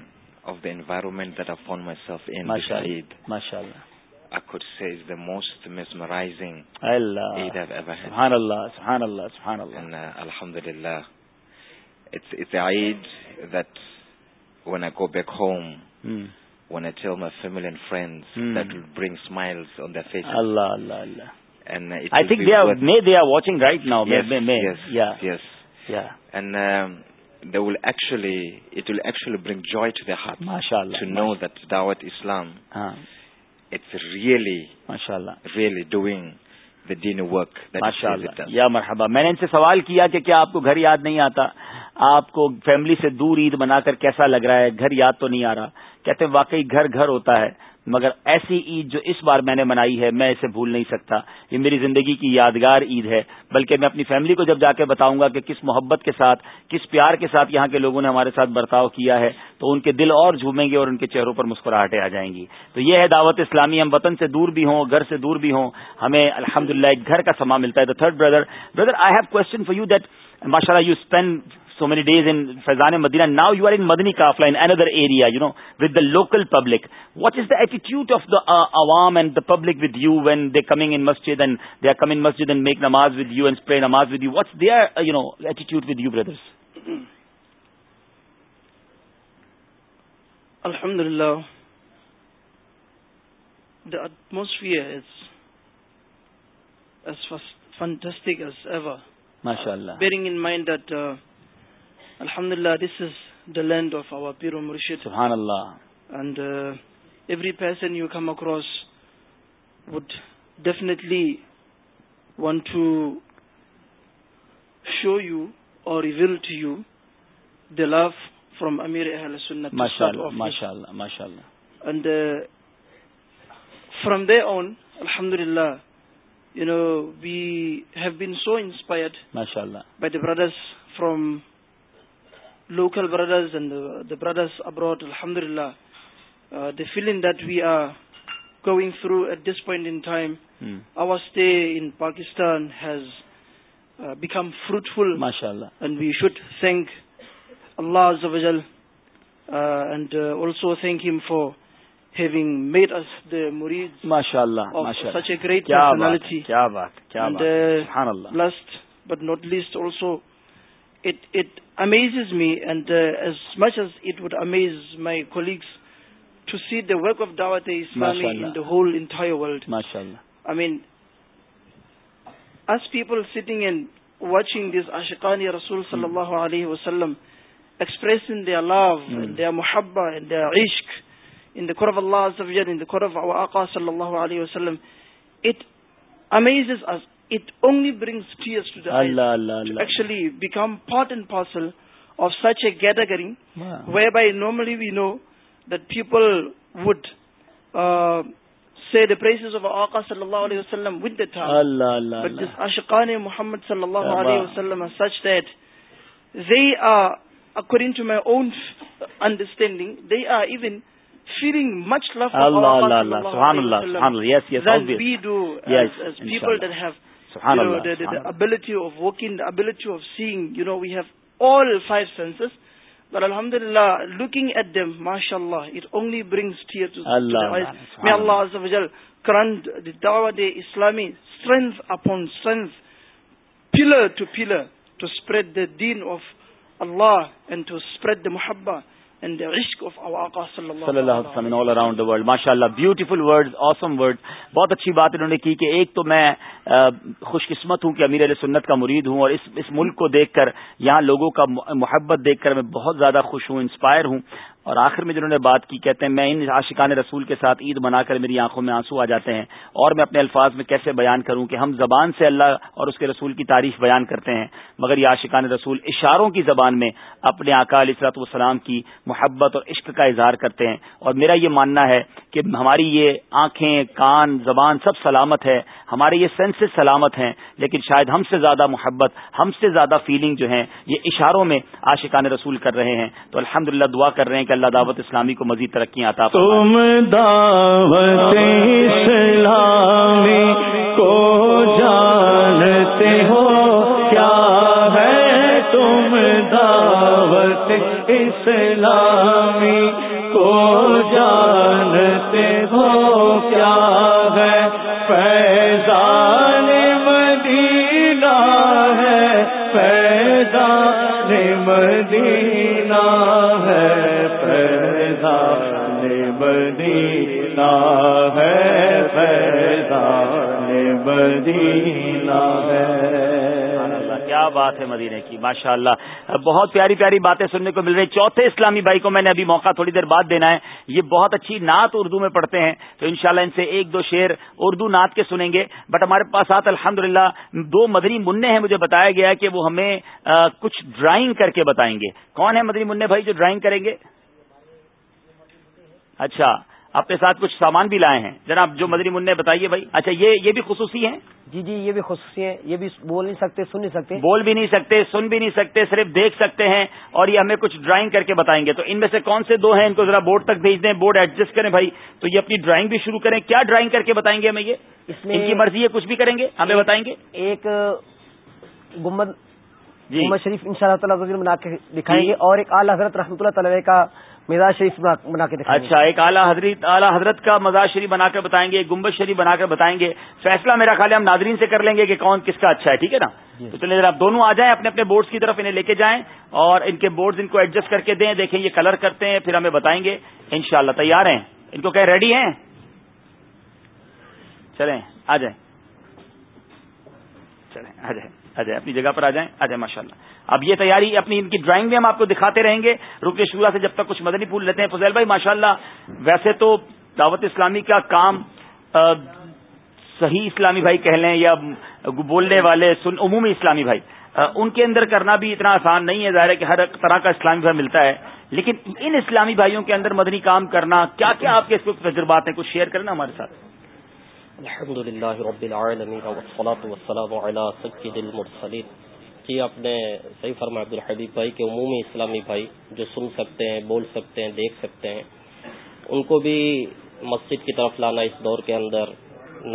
of the environment the for myself Allah the most mesmerizing الحمد للہ it's this one a go back home one at my family will actually bring جائیں to they heart you know دعوت اسلام it's really really doing within وکشا مرحبا میں نے ان سے سوال کیا کہ کیا آپ کو گھر یاد نہیں آتا آپ کو فیملی سے دور عید منا کر کیسا لگ رہا ہے گھر یاد تو نہیں آ رہا کہتے ہیں واقعی گھر گھر ہوتا ہے مگر ایسی عید جو اس بار میں نے منائی ہے میں اسے بھول نہیں سکتا یہ میری زندگی کی یادگار عید ہے بلکہ میں اپنی فیملی کو جب جا کے بتاؤں گا کہ کس محبت کے ساتھ کس پیار کے ساتھ یہاں کے لوگوں نے ہمارے ساتھ برتاؤ کیا ہے تو ان کے دل اور جھومیں گے اور ان کے چہروں پر مسکراہٹیں آ جائیں گی تو یہ ہے دعوت اسلامی ہم وطن سے دور بھی ہوں گھر سے دور بھی ہوں ہمیں الحمد ایک گھر کا سما ملتا ہے تو third brother brother I have question for you that ماشاء اللہ you spend so many days and now you are in Madani کافل in اندر ایریات local public what is the attitude of the عوام and the public with you and they coming and Masjid and make نماز with you and pray نماز دیاڈ with you brother الحمد اللہ the atmosphere الحمد للہ this is the land of our Peru Rashid and every person you came across would definitely want to show you our love from Amir and from they on الحمد للہ you know we have been so inspired by the brothers from local brother and brothers abroad الحمد اللہ the feeling that we are going through at this point in Pakistan has become fruitful and we should thank Allah also thank you for he made more such a great but not least it it amaze me and the as much as it would amaze my colleagues to see the work of the the whole world as people sitting and watching this اشقانی رسول صلی اللہ علیہ وسلم express ان د ل محبت and دشک in the خورف Allah the cover if او آقا صلی اللہ علیہ وسلم اٹھز it only brings actually become part and parcel of such a gathering way by no ملی we know the people would see Das آکا صلی اللہ علیہ وسلم اشقان محمد صلی اللہ علیہ وسلم such that are according to my own understanding they are even feeling much lot be do people ability of walking the ability of seeing you know we have all five senses الحمد للہ looking at them ماشاء اللہ it only brings current اسلامی scene upon sense feel to feel trade the then of اللہ and to spread the محب بیوڈز awesome word بہت اچھی بات انہوں نے کی کہ ایک تو میں خوش قسمت ہوں کہ امیر علیہ سنت کا مرید ہوں اور اس ملک کو دیکھ کر یہاں لوگوں کا محبت دیکھ کر میں بہت زیادہ خوش ہوں انسپائر ہوں اور آخر میں جنہوں نے بات کی کہتے ہیں میں ان عاشقان رسول کے ساتھ عید منا کر میری آنکھوں میں آنسو آ جاتے ہیں اور میں اپنے الفاظ میں کیسے بیان کروں کہ ہم زبان سے اللہ اور اس کے رسول کی تعریف بیان کرتے ہیں مگر یہ عاشقان رسول اشاروں کی زبان میں اپنے آقا علیہ اصلاۃ والسلام کی محبت اور عشق کا اظہار کرتے ہیں اور میرا یہ ماننا ہے کہ ہماری یہ آنکھیں کان زبان سب سلامت ہے ہمارے یہ سینسز سلامت ہیں لیکن شاید ہم سے زیادہ محبت ہم سے زیادہ فیلنگ جو ہے یہ اشاروں میں عاشقان رسول کر رہے ہیں تو الحمد دعا کر رہے ہیں کہ اللہ دعوت اسلامی کو مزید ترقی عطا تم دعوت اسلامی کو جانتے ہو کیا ہے تم دعوت اسلامی کو جان کیا بات ہے مدینے کی ماشاء اللہ بہت پیاری پیاری باتیں سننے کو مل رہی چوتھے اسلامی بھائی کو میں نے ابھی موقع تھوڑی دیر بعد دینا ہے یہ بہت اچھی نعت اردو میں پڑھتے ہیں تو انشاءاللہ ان سے ایک دو شعر اردو نعت کے سنیں گے بٹ ہمارے پاس آتے الحمد للہ دو مدنی منع ہیں مجھے بتایا گیا کہ وہ ہمیں کچھ ڈرائنگ کر کے بتائیں گے کون ہے مدنی منع بھائی جو ڈرائنگ کریں گے اچھا آپ کے ساتھ کچھ سامان بھی لائے ہیں جناب جو مدری منع بتائیے بھائی اچھا یہ یہ بھی خصوصی ہیں جی جی یہ بھی خصوصی ہیں یہ بھی بول نہیں سکتے سن نہیں سکتے بول بھی نہیں سکتے سن بھی نہیں سکتے صرف دیکھ سکتے ہیں اور یہ ہمیں کچھ ڈرائنگ کر کے بتائیں گے تو ان میں سے کون سے دو ہیں ان کو ذرا بورڈ تک بھیج دیں بورڈ ایڈجسٹ کریں بھائی تو یہ اپنی ڈرائنگ بھی شروع کریں کیا ڈرائنگ کر کے بتائیں گے ہمیں یہ اس میں مرضی ہے کچھ بھی کریں گے ہمیں بتائیں گے ایک جی شریف ان شاء اللہ تعالیٰ دکھائیں جی۔ گے اور ایک اعلیٰ حضرت رحمۃ اللہ تعالی کا مزاج شریف بنا کے دکھائیں اچھا ایک اعلیٰ حضرت اعلیٰ حضرت کا مزاج شریف بنا کر بتائیں گے گمبد شریف بنا کر بتائیں گے فیصلہ میرا خیال ہے ہم ناظرین سے کر لیں گے کہ کون کس کا اچھا ہے ٹھیک ہے نا جی۔ تو چلے ذرا آپ دونوں آ جائیں اپنے اپنے بورڈز کی طرف انہیں لے کے جائیں اور ان کے بورڈز ان کو ایڈجسٹ کر کے دیں دیکھیں یہ کلر کرتے ہیں پھر ہمیں بتائیں گے ان تیار ہیں ان کو کہ ریڈی ہیں چلیں آ جائیں چلیں آ جائیں جائیں اپنی جگہ پر آ جائیں جائیں ماشاء اللہ اب یہ تیاری اپنی ان کی ڈرائنگ میں ہم آپ کو دکھاتے رہیں گے رکے شروع سے جب تک کچھ مدنی پھول لیتے ہیں فضیل بھائی ماشاء اللہ ویسے تو دعوت اسلامی کا کام صحیح اسلامی بھائی کہہ لیں یا بولنے والے سن عمومی اسلامی بھائی ان کے اندر کرنا بھی اتنا آسان نہیں ہے ظاہر ہے کہ ہر طرح کا اسلامی بھائی ملتا ہے لیکن ان اسلامی بھائیوں کے اندر مدنی کام کرنا کیا کیا آپ کے اس وقت تجربات ہیں کچھ شیئر کرنا ہمارے ساتھ الحمد للہ رب العالمین والصلاة علی کی المرسلین جی کی اپنے صحیح فرمائے عبدالحبیب بھائی کے عمومی اسلامی بھائی جو سن سکتے ہیں بول سکتے ہیں دیکھ سکتے ہیں ان کو بھی مسجد کی طرف لانا اس دور کے اندر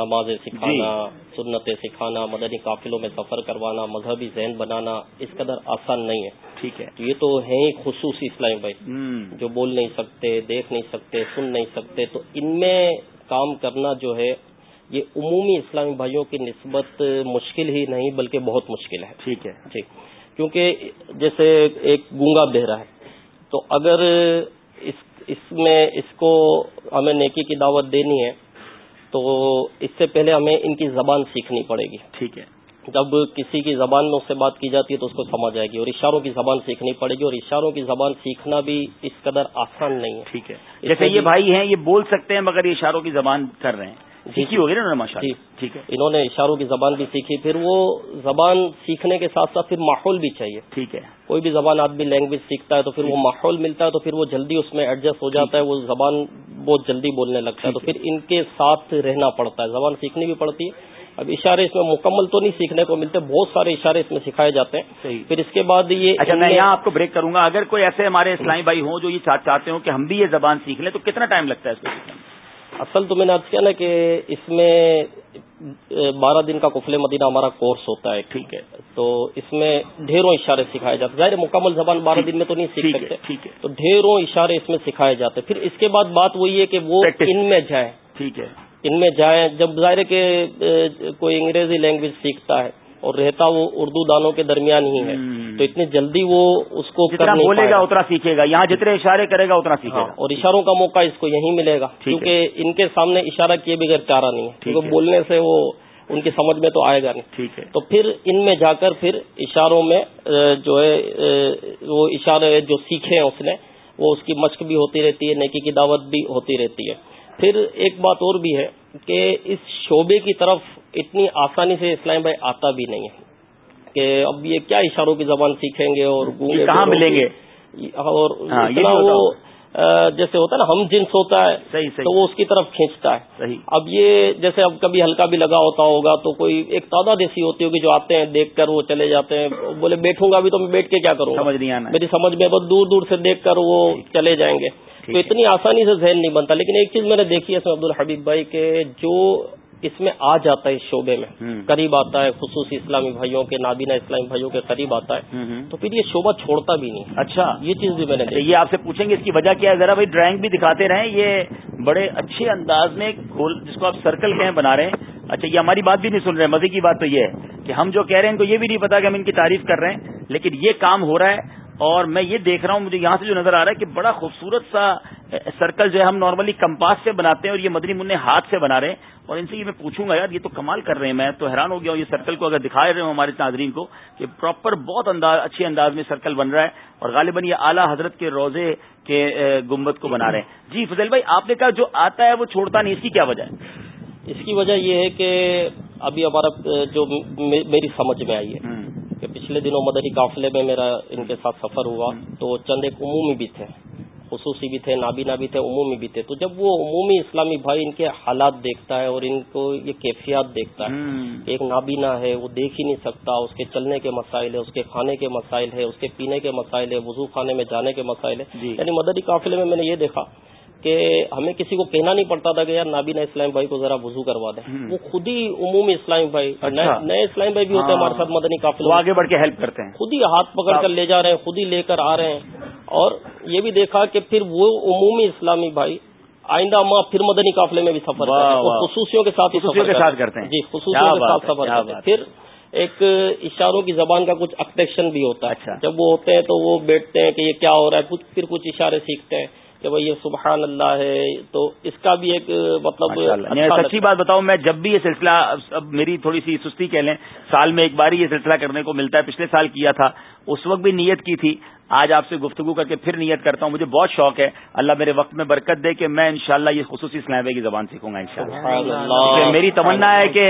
نمازیں سکھانا جی۔ سنتیں سکھانا مدنی قافلوں میں سفر کروانا مذہبی ذہن بنانا اس قدر آسان نہیں ہے ٹھیک ہے یہ تو ہیں ہی خصوصی اسلامی بھائی جو بول نہیں سکتے دیکھ نہیں سکتے سن نہیں سکتے تو ان میں کام کرنا جو ہے یہ عمومی اسلامی بھائیوں کی نسبت مشکل ہی نہیں بلکہ بہت مشکل ہے ٹھیک ہے ٹھیک جی۔ کیونکہ جیسے ایک گونگا بہرا ہے تو اگر اس اس میں اس کو ہمیں نیکی کی دعوت دینی ہے تو اس سے پہلے ہمیں ان کی زبان سیکھنی پڑے گی ٹھیک ہے جب کسی کی زبان میں اس سے بات کی جاتی ہے تو اس کو سمجھ جائے گی اور اشاروں کی زبان سیکھنی پڑے گی اور اشاروں کی زبان سیکھنا بھی اس قدر آسان نہیں ہے ٹھیک ہے جیسے یہ بھائی ہیں یہ بول سکتے ہیں مگر یہ اشاروں کی زبان کر رہے ہیں سیکھی ہوگی نا ماشاء جی ٹھیک ہے انہوں نے اشاروں کی زبان بھی سیکھی پھر وہ زبان سیکھنے کے ساتھ ساتھ پھر ماحول بھی چاہیے ٹھیک ہے کوئی بھی زبان آدمی لینگویج سیکھتا ہے تو پھر وہ جی۔ ماحول ملتا ہے تو پھر وہ جلدی اس میں ایڈجسٹ ہو جاتا ہے جی۔ وہ زبان بہت جلدی بولنے لگتا ہے تو پھر ان کے ساتھ رہنا پڑتا ہے زبان سیکھنی بھی پڑتی ہے اب اشارے اس میں مکمل تو نہیں سیکھنے کو ملتے بہت سارے اشارے اس میں سکھائے جاتے ہیں پھر اس کے بعد یہ اچھا میں یہاں آپ کو بریک کروں گا اگر کوئی ایسے ہمارے اسلامی بھائی ہوں جو یہ چاہتے ہوں کہ ہم بھی یہ زبان سیکھ لیں تو کتنا ٹائم لگتا ہے اس میں اصل تو میں نے آج کیا نا کہ اس میں بارہ دن کا کفل مدینہ ہمارا کورس ہوتا ہے ٹھیک ہے تو اس میں ڈھیروں اشارے سکھائے جاتے ظاہر مکمل زبان بارہ دن میں تو نہیں سیکھ سکتے ٹھیک ہے تو ڈھیروں اشارے اس میں سکھائے جاتے پھر اس کے بعد بات وہی ہے کہ وہ ان میں جائیں ٹھیک ہے ان میں جائیں جب ظاہر کہ کوئی انگریزی لینگویج سیکھتا ہے اور رہتا وہ اردو دانوں کے درمیان ہی ہے تو اتنی جلدی وہ اس کو بولے گا اتنا سیکھے گا یہاں جتنے ہاں۔ اشارے کرے گا اتنا سیکھے ہاں۔ گا اور اشاروں کا موقع اس کو یہیں ملے گا کیونکہ ان کے سامنے اشارہ کیے بغیر چارہ نہیں ہے کیونکہ بولنے سے وہ ان کی سمجھ میں تو آئے گا نہیں ٹھیک ہے تو پھر ان میں جا کر پھر اشاروں میں جو ہے وہ اشارے جو سیکھے ہیں اس نے وہ اس کی مشق بھی ہوتی رہتی ہے نیکی کی دعوت بھی ہوتی رہتی ہے پھر ایک بات اور بھی ہے کہ اس شعبے کی طرف اتنی آسانی سے اسلام بھائی آتا بھی نہیں ہے کہ اب یہ کیا اشاروں کی زبان سیکھیں گے اور کہاں ملیں گے اور ہاں، جیسے ہوتا ہے نا ہم جنس ہوتا ہے تو وہ اس کی طرف کھینچتا ہے اب یہ جیسے اب کبھی ہلکا بھی لگا ہوتا ہوگا تو کوئی ایک تعداد ایسی ہوتی ہوگی جو آتے ہیں دیکھ کر وہ چلے جاتے ہیں بولے بیٹھوں گا ابھی تو میں بیٹھ کے کیا کروں سمجھ نہیں میری سمجھ میں بہت دور دور سے دیکھ کر وہ چلے جائیں گے تو اتنی آسانی سے ذہن نہیں بنتا لیکن ایک چیز میں نے دیکھی ہے سر عبد الحبیب بھائی کہ جو اس میں آ جاتا ہے اس شعبے میں قریب آتا ہے خصوصی اسلامی بھائیوں کے نابینا اسلامی بھائیوں کے قریب آتا ہے تو پھر یہ شعبہ چھوڑتا بھی نہیں اچھا یہ چیز بھی میں نے اچھا، یہ آپ سے پوچھیں گے اس کی وجہ کیا ہے ذرا بھائی ڈرائنگ بھی دکھاتے رہیں یہ بڑے اچھے انداز میں جس کو آپ سرکل کہیں بنا رہے ہیں اچھا یہ ہماری بات بھی نہیں سن رہے مزے کی بات تو یہ ہے کہ ہم جو کہہ رہے ہیں ان کو یہ بھی نہیں پتا کہ ہم ان کی تعریف کر رہے ہیں لیکن یہ کام ہو رہا ہے اور میں یہ دیکھ رہا ہوں مجھے یہاں سے جو نظر آ رہا ہے کہ بڑا خوبصورت سا سرکل جو ہے ہم نارملی کمپاس سے بناتے ہیں اور یہ مدنی منع ہاتھ سے بنا رہے ہیں اور ان سے یہ میں پوچھوں گا یار یہ تو کمال کر رہے ہیں میں تو حیران ہو گیا ہوں یہ سرکل کو اگر دکھا رہے ہوں ہمارے ناظرین کو کہ پراپر بہت انداز اچھے انداز میں سرکل بن رہا ہے اور غالباً یہ اعلیٰ حضرت کے روزے کے گمبت کو بنا رہے ہیں جی فضل بھائی آپ نے کہا جو آتا ہے وہ چھوڑتا نہیں اس کی کیا وجہ ہے اس کی وجہ یہ ہے کہ ابھی ہمارا جو میری سمجھ میں آئی ہے کہ پچھلے دنوں مدری قافلے میں میرا ان کے ساتھ سفر ہوا تو چند ایک عمومی بھی تھے خصوصی بھی تھے نابینا بھی تھے عمومی بھی تھے تو جب وہ عمومی اسلامی بھائی ان کے حالات دیکھتا ہے اور ان کو یہ کیفیات دیکھتا ہے ایک نابینا ہے وہ دیکھ ہی نہیں سکتا اس کے چلنے کے مسائل ہے اس کے کھانے کے مسائل ہے اس کے پینے کے مسائل ہے وضو خانے میں جانے کے مسائل ہے جی۔ یعنی مدری قافلے میں میں نے یہ دیکھا کہ ہمیں کسی کو کہنا نہیں پڑتا تھا کہ یار نابینا اسلام بھائی کو ذرا وضو کروا دیں وہ خود ہی عموم اسلام بھائی اچھا۔ نئے اسلام بھائی بھی ہوتے ہیں ہمارے ساتھ ہاں۔ مدنی کافی آگے بڑھ کے ہیلپ کرتے ہیں خود ہی ہاتھ پکڑ کر لے جا رہے ہیں خود ہی لے کر آ رہے ہیں اور یہ بھی دیکھا کہ پھر وہ عمومی اسلامی بھائی آئندہ ماں پھر مدنی قافلے میں بھی سفر کرتے ہیں خصوصیوں کے ساتھ سفر کرتے کرتے ہیں جی خصوصیوں کے ساتھ ہیں پھر ایک اشاروں کی زبان کا کچھ اکٹیکشن بھی ہوتا ہے اچھا۔ جب وہ ہوتے ہیں تو وہ بیٹھتے ہیں کہ یہ کیا ہو رہا ہے پھر کچھ اشارے سیکھتے ہیں کہ بھائی یہ سبحان اللہ ہے تو اس کا بھی ایک مطلب اچھا سچی بات بتاؤں میں جب بھی یہ سلسلہ میری تھوڑی سی سستی کہہ لیں سال میں ایک بار ہی یہ سلسلہ کرنے کو ملتا ہے پچھلے سال کیا تھا اس وقت بھی نیت کی تھی آج آپ سے گفتگو کر کے پھر نیت کرتا ہوں مجھے بہت شوق ہے اللہ میرے وقت میں برکت دے کہ میں انشاءاللہ یہ خصوصی اسلامیہ کی زبان سیکھوں گا انشاءاللہ شاء اللہ میری تمنا ہے کہ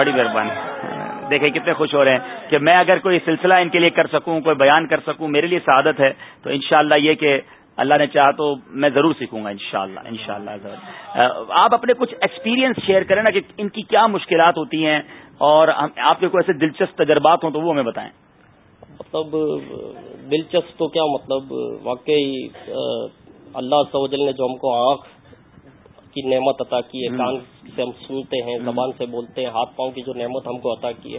بڑی مہربانی دیکھیں کتنے خوش ہو رہے ہیں کہ میں اگر کوئی سلسلہ ان کے لیے کر سکوں کوئی بیان کر سکوں میرے لیے سعادت ہے تو انشاءاللہ یہ کہ اللہ نے چاہا تو میں ضرور سیکھوں گا انشاءاللہ شاء اللہ ضرور آپ اپنے کچھ ایکسپیرینس شیئر کریں نا کہ ان کی کیا مشکلات ہوتی ہیں اور آپ کے کوئی ایسے دلچسپ تجربات ہوں تو وہ ہمیں بتائیں مطلب دلچسپ تو کیا مطلب واقعی اللہ سوجل نے جو ہم کو آنکھ کی نعمت عطا کی ہے کان سے ہم سنتے ہیں زبان سے بولتے ہیں ہاتھ پاؤں کی جو نعمت ہم کو عطا کی ہے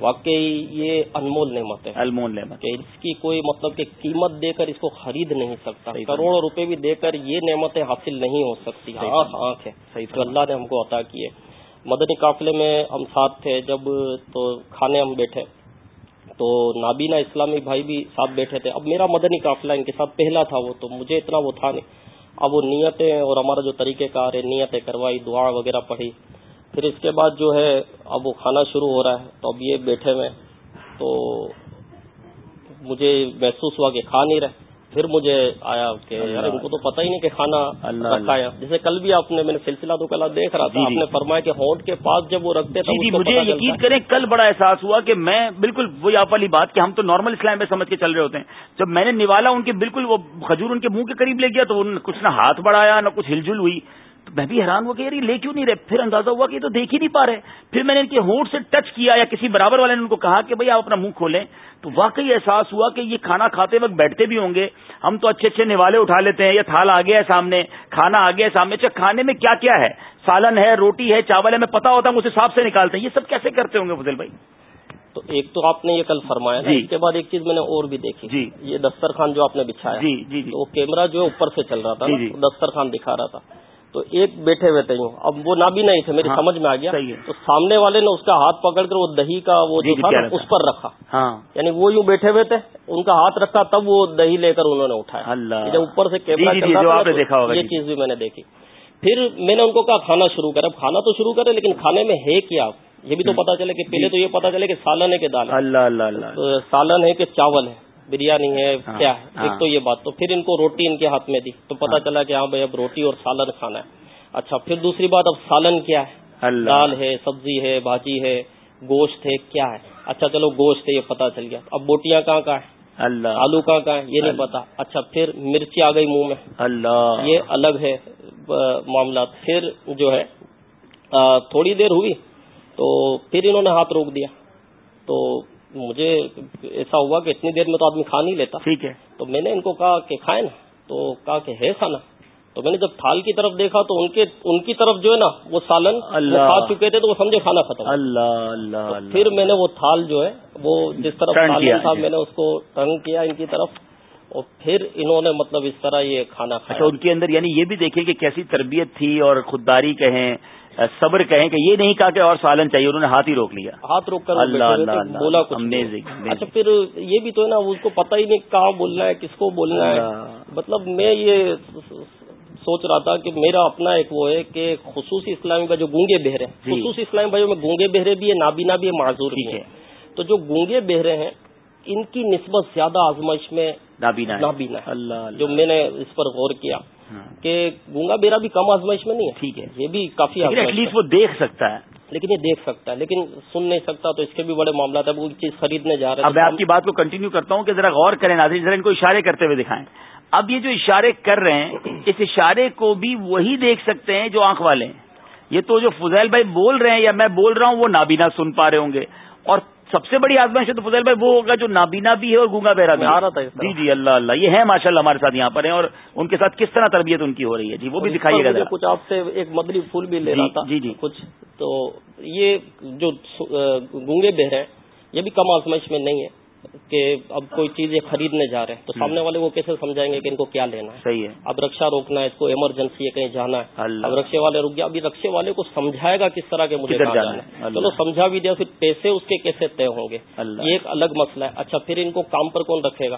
واقعی یہ انمول نعمت ہے انمول نعمت اس کی کوئی مطلب کہ قیمت دے کر اس کو خرید نہیں سکتا کروڑوں روپے بھی دے کر یہ نعمتیں حاصل نہیں ہو سکتی آنکھ ہے ہاں، ہاں، اللہ نے ہم کو عطا کیے مدنی قافلے میں ہم ساتھ تھے جب تو کھانے ہم بیٹھے تو نابینا اسلامی بھائی بھی ساتھ بیٹھے تھے اب میرا مدنی قافلہ ان کے ساتھ پہلا تھا وہ تو مجھے اتنا وہ تھا نہیں اب وہ نیتیں اور ہمارا جو طریقہ کار ہے نیتیں کروائی دعا وغیرہ پڑھی پھر اس کے بعد جو ہے اب وہ کھانا شروع ہو رہا ہے تو اب یہ بیٹھے ہوئے تو مجھے محسوس ہوا کہ کھا نہیں رہے پھر مجھے آیا کہ ان کو تو پتہ ہی نہیں کہ کھانا رکھایا جیسے کل بھی آپ نے میں نے سلسلہ تو کل دیکھ رہا تھا جی، جی۔ آپ نے فرمایا کہ ہونٹ کے پاس جب وہ رکھتے جی، تھے مجھے یقین کریں کل بڑا احساس ہوا کہ میں بالکل وہ آپ والی بات کہ ہم تو نارمل اسلام میں سمجھ کے چل رہے ہوتے ہیں جب میں نے نوالا ان کے بالکل وہ کھجور ان کے منہ کے قریب لے گیا تو کچھ نہ ہاتھ بڑھایا نہ کچھ ہلجل ہوئی میں بھی حیران ہو گیا یہ لے کیوں نہیں رہے پھر اندازہ ہوا کہ یہ تو دیکھ ہی نہیں پا رہے پھر میں نے ان کے ہونٹ سے ٹچ کیا یا کسی برابر والے نے ان کو کہا کہ بھائی آپ اپنا منہ کھولیں تو واقعی احساس ہوا کہ یہ کھانا کھاتے وقت بیٹھتے بھی ہوں گے ہم تو اچھے اچھے نوالے اٹھا لیتے ہیں یا تھال آ گیا ہے سامنے کھانا آ گیا ہے سامنے اچھا کھانے میں کیا کیا ہے سالن ہے روٹی ہے چاول ہے میں پتا ہوتا ہوں اسے صاف سے نکالتے ہیں یہ سب کیسے کرتے ہوں گے فضل بھائی تو ایک تو آپ نے یہ کل فرمایا جی۔ اس کے بعد ایک چیز میں نے اور بھی دیکھی جی۔ یہ دسترخان جو آپ نے بچھایا جی جی, جی۔ وہ کیمرہ جو ہے اوپر سے چل رہا تھا دسترخان دکھا رہا تھا تو ایک بیٹھے ہوئے تھے یوں اب وہ بھی نہیں تھے میری ہاں، سمجھ میں آ گیا تو سامنے والے نے اس کا ہاتھ پکڑ کر وہ دہی کا وہ جی، جو تھا اس پر رکھا ہاں۔ یعنی وہ یوں بیٹھے ہوئے تھے ان کا ہاتھ رکھا تب وہ دہی لے کر انہوں نے اٹھایا اوپر سے جی، کیمرہ جی، یہ چیز بھی میں نے دیکھی پھر میں نے ان کو کہا کھانا شروع کرے اب کھانا تو شروع کرے لیکن کھانے میں ہے کیا یہ بھی تو پتا چلے کہ پہلے تو یہ پتا چلے کہ سالن ہے کہ دال اللہ اللہ سالن ہے کہ چاول ہے بریانی ہے ہاں، کیا ہے ایک ہاں۔ تو یہ بات تو پھر ان کو روٹی ان کے ہاتھ میں دی تو پتا ہاں۔ چلا کہ ہاں بھائی اب روٹی اور سالن کھانا ہے اچھا پھر دوسری بات اب سالن کیا ہے دال ہے سبزی ہے بھاجی ہے گوشت ہے کیا ہے اچھا چلو گوشت ہے یہ پتا چل گیا اب بوٹیاں کہاں کہاں ہے آلو کہاں کہاں ہے یہ نہیں پتا اچھا پھر مرچی آ گئی منہ میں اللہ یہ الگ ہے معاملات پھر جو ہے تھوڑی دیر ہوئی تو پھر انہوں نے ہاتھ روک دیا تو مجھے ایسا ہوا کہ اتنی دیر میں تو آدمی کھا نہیں لیتا ٹھیک ہے تو میں نے ان کو کہا کہ کھائے نا تو کہا کہ ہے کھانا تو میں نے جب تھال کی طرف دیکھا تو ان کے ان کی طرف جو ہے نا وہ سالن اللہ کھا چکے تھے تو وہ سمجھے کھانا ختم اللہ اللہ پھر میں نے وہ تھال جو ہے وہ جس طرف سالن تھا میں نے اس کو تنگ کیا ان کی طرف اور پھر انہوں نے مطلب اس طرح یہ کھانا کھایا اچھا، ان کے اندر یعنی یہ بھی دیکھیں کہ کیسی تربیت تھی اور خودداری کہیں صبر کہیں کہ یہ نہیں کہا کہ اور سالن چاہیے انہوں نے ہاتھ ہی روک لیا ہاتھ روک کر اللہ اللہ بولا کچھ اچھا پھر یہ بھی تو ہے نا اس کو پتہ ہی نہیں کہاں بولنا ہے کس کو بولنا ہے مطلب میں یہ سوچ رہا تھا کہ میرا اپنا ایک وہ ہے کہ خصوصی اسلامی بھائی جو گونگے بہرے جی۔ خصوصی اسلامی بھائیوں میں گونگے بہرے بھی ہے نابینا بھی ہے معذور بھی ہے تو جو گونگے بہرے ہیں ان کی نسبت زیادہ آزمائش میں نابینا اللہ جو میں نے اس پر غور کیا کہ گونگا بیرا بھی کم آزمائش میں نہیں ہے ٹھیک ہے یہ بھی کافی ایٹ لیسٹ وہ دیکھ سکتا ہے لیکن یہ دیکھ سکتا ہے لیکن سن نہیں سکتا تو اس کے بھی بڑے معاملات ہیں وہ چیز خریدنے جا رہے ہیں اب میں آپ کی بات کو کنٹینیو کرتا ہوں کہ ذرا غور کریں نا ذرا ان کو اشارے کرتے ہوئے دکھائیں اب یہ جو اشارے کر رہے ہیں اس اشارے کو بھی وہی دیکھ سکتے ہیں جو آنکھ والے ہیں یہ تو جو فضیل بھائی بول رہے ہیں یا میں بول رہا ہوں وہ نابینا سن پا رہے ہوں گے اور سب سے بڑی آزمائش ہے تو فضل بھائی وہ ہوگا جو نابینا بھی ہے اور گونگا بہرا بھی آ رہا تھا جی جی اللہ اللہ یہ ہے ماشاء اللہ ہمارے ساتھ یہاں پر ہیں اور ان کے ساتھ کس طرح تربیت ان کی ہو رہی ہے جی وہ بھی دکھائیے گا کچھ آپ سے ایک مدری پھول بھی لے رہا جی، تھا جی جی کچھ تو یہ جو گونگے بہر یہ بھی کم آزمائش میں نہیں ہے کہ اب کوئی چیز خریدنے جا رہے ہیں تو سامنے والے وہ کیسے سمجھائیں گے کہ ان کو کیا لینا ہے صحیح ہے اب رکشا روکنا ہے اس کو ایمرجنسی ہے کہیں جانا ہے اب رکشے والے رک گیا ابھی رکشے والے کو سمجھائے گا کس طرح کے مجھے جانا ہے چلو سمجھا بھی دیا پھر پیسے اس کے کیسے طے ہوں گے یہ ایک الگ مسئلہ ہے اچھا پھر ان کو کام پر کون رکھے گا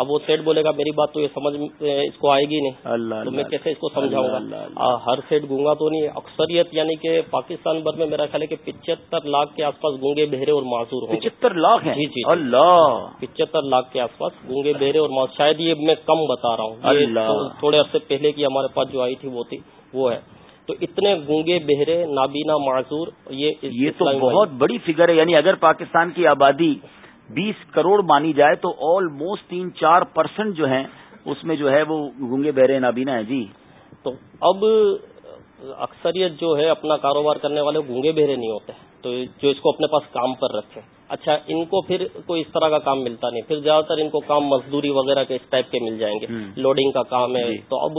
اب وہ سیٹ بولے گا میری بات تو یہ سمجھ اس کو آئے گی نہیں اللہ تو میں کیسے اس کو سمجھاؤں گا ہر سیٹ گونگا تو نہیں اکثریت یعنی کہ پاکستان بھر میں میرا خیال ہے کہ پچہتر لاکھ کے آس پاس گونگے بہرے اور معذور ہوں پچہتر لاکھ جی،, جی جی اللہ پچہتر لاکھ کے آس پاس گونگے بہرے اور شاید یہ میں کم بتا رہا ہوں تھوڑے عرصے پہلے کی ہمارے پاس جو آئی تھی وہ تھی وہ ہے تو اتنے گونگے بہرے نابینا معذور یہ تو بہت بڑی فگر ہے یعنی اگر پاکستان کی آبادی بیس کروڑ مانی جائے تو آلموسٹ تین چار پرسنٹ جو ہیں اس میں جو ہے وہ گونگے بہرے نابینا ہے جی تو اب اکثریت جو ہے اپنا کاروبار کرنے والے گونگے بہرے نہیں ہوتے تو جو اس کو اپنے پاس کام پر رکھے اچھا ان کو پھر کوئی اس طرح کا کام ملتا نہیں پھر زیادہ تر ان کو کام مزدوری وغیرہ کے اس ٹائپ کے مل جائیں گے لوڈنگ کا کام ہے جی۔ تو اب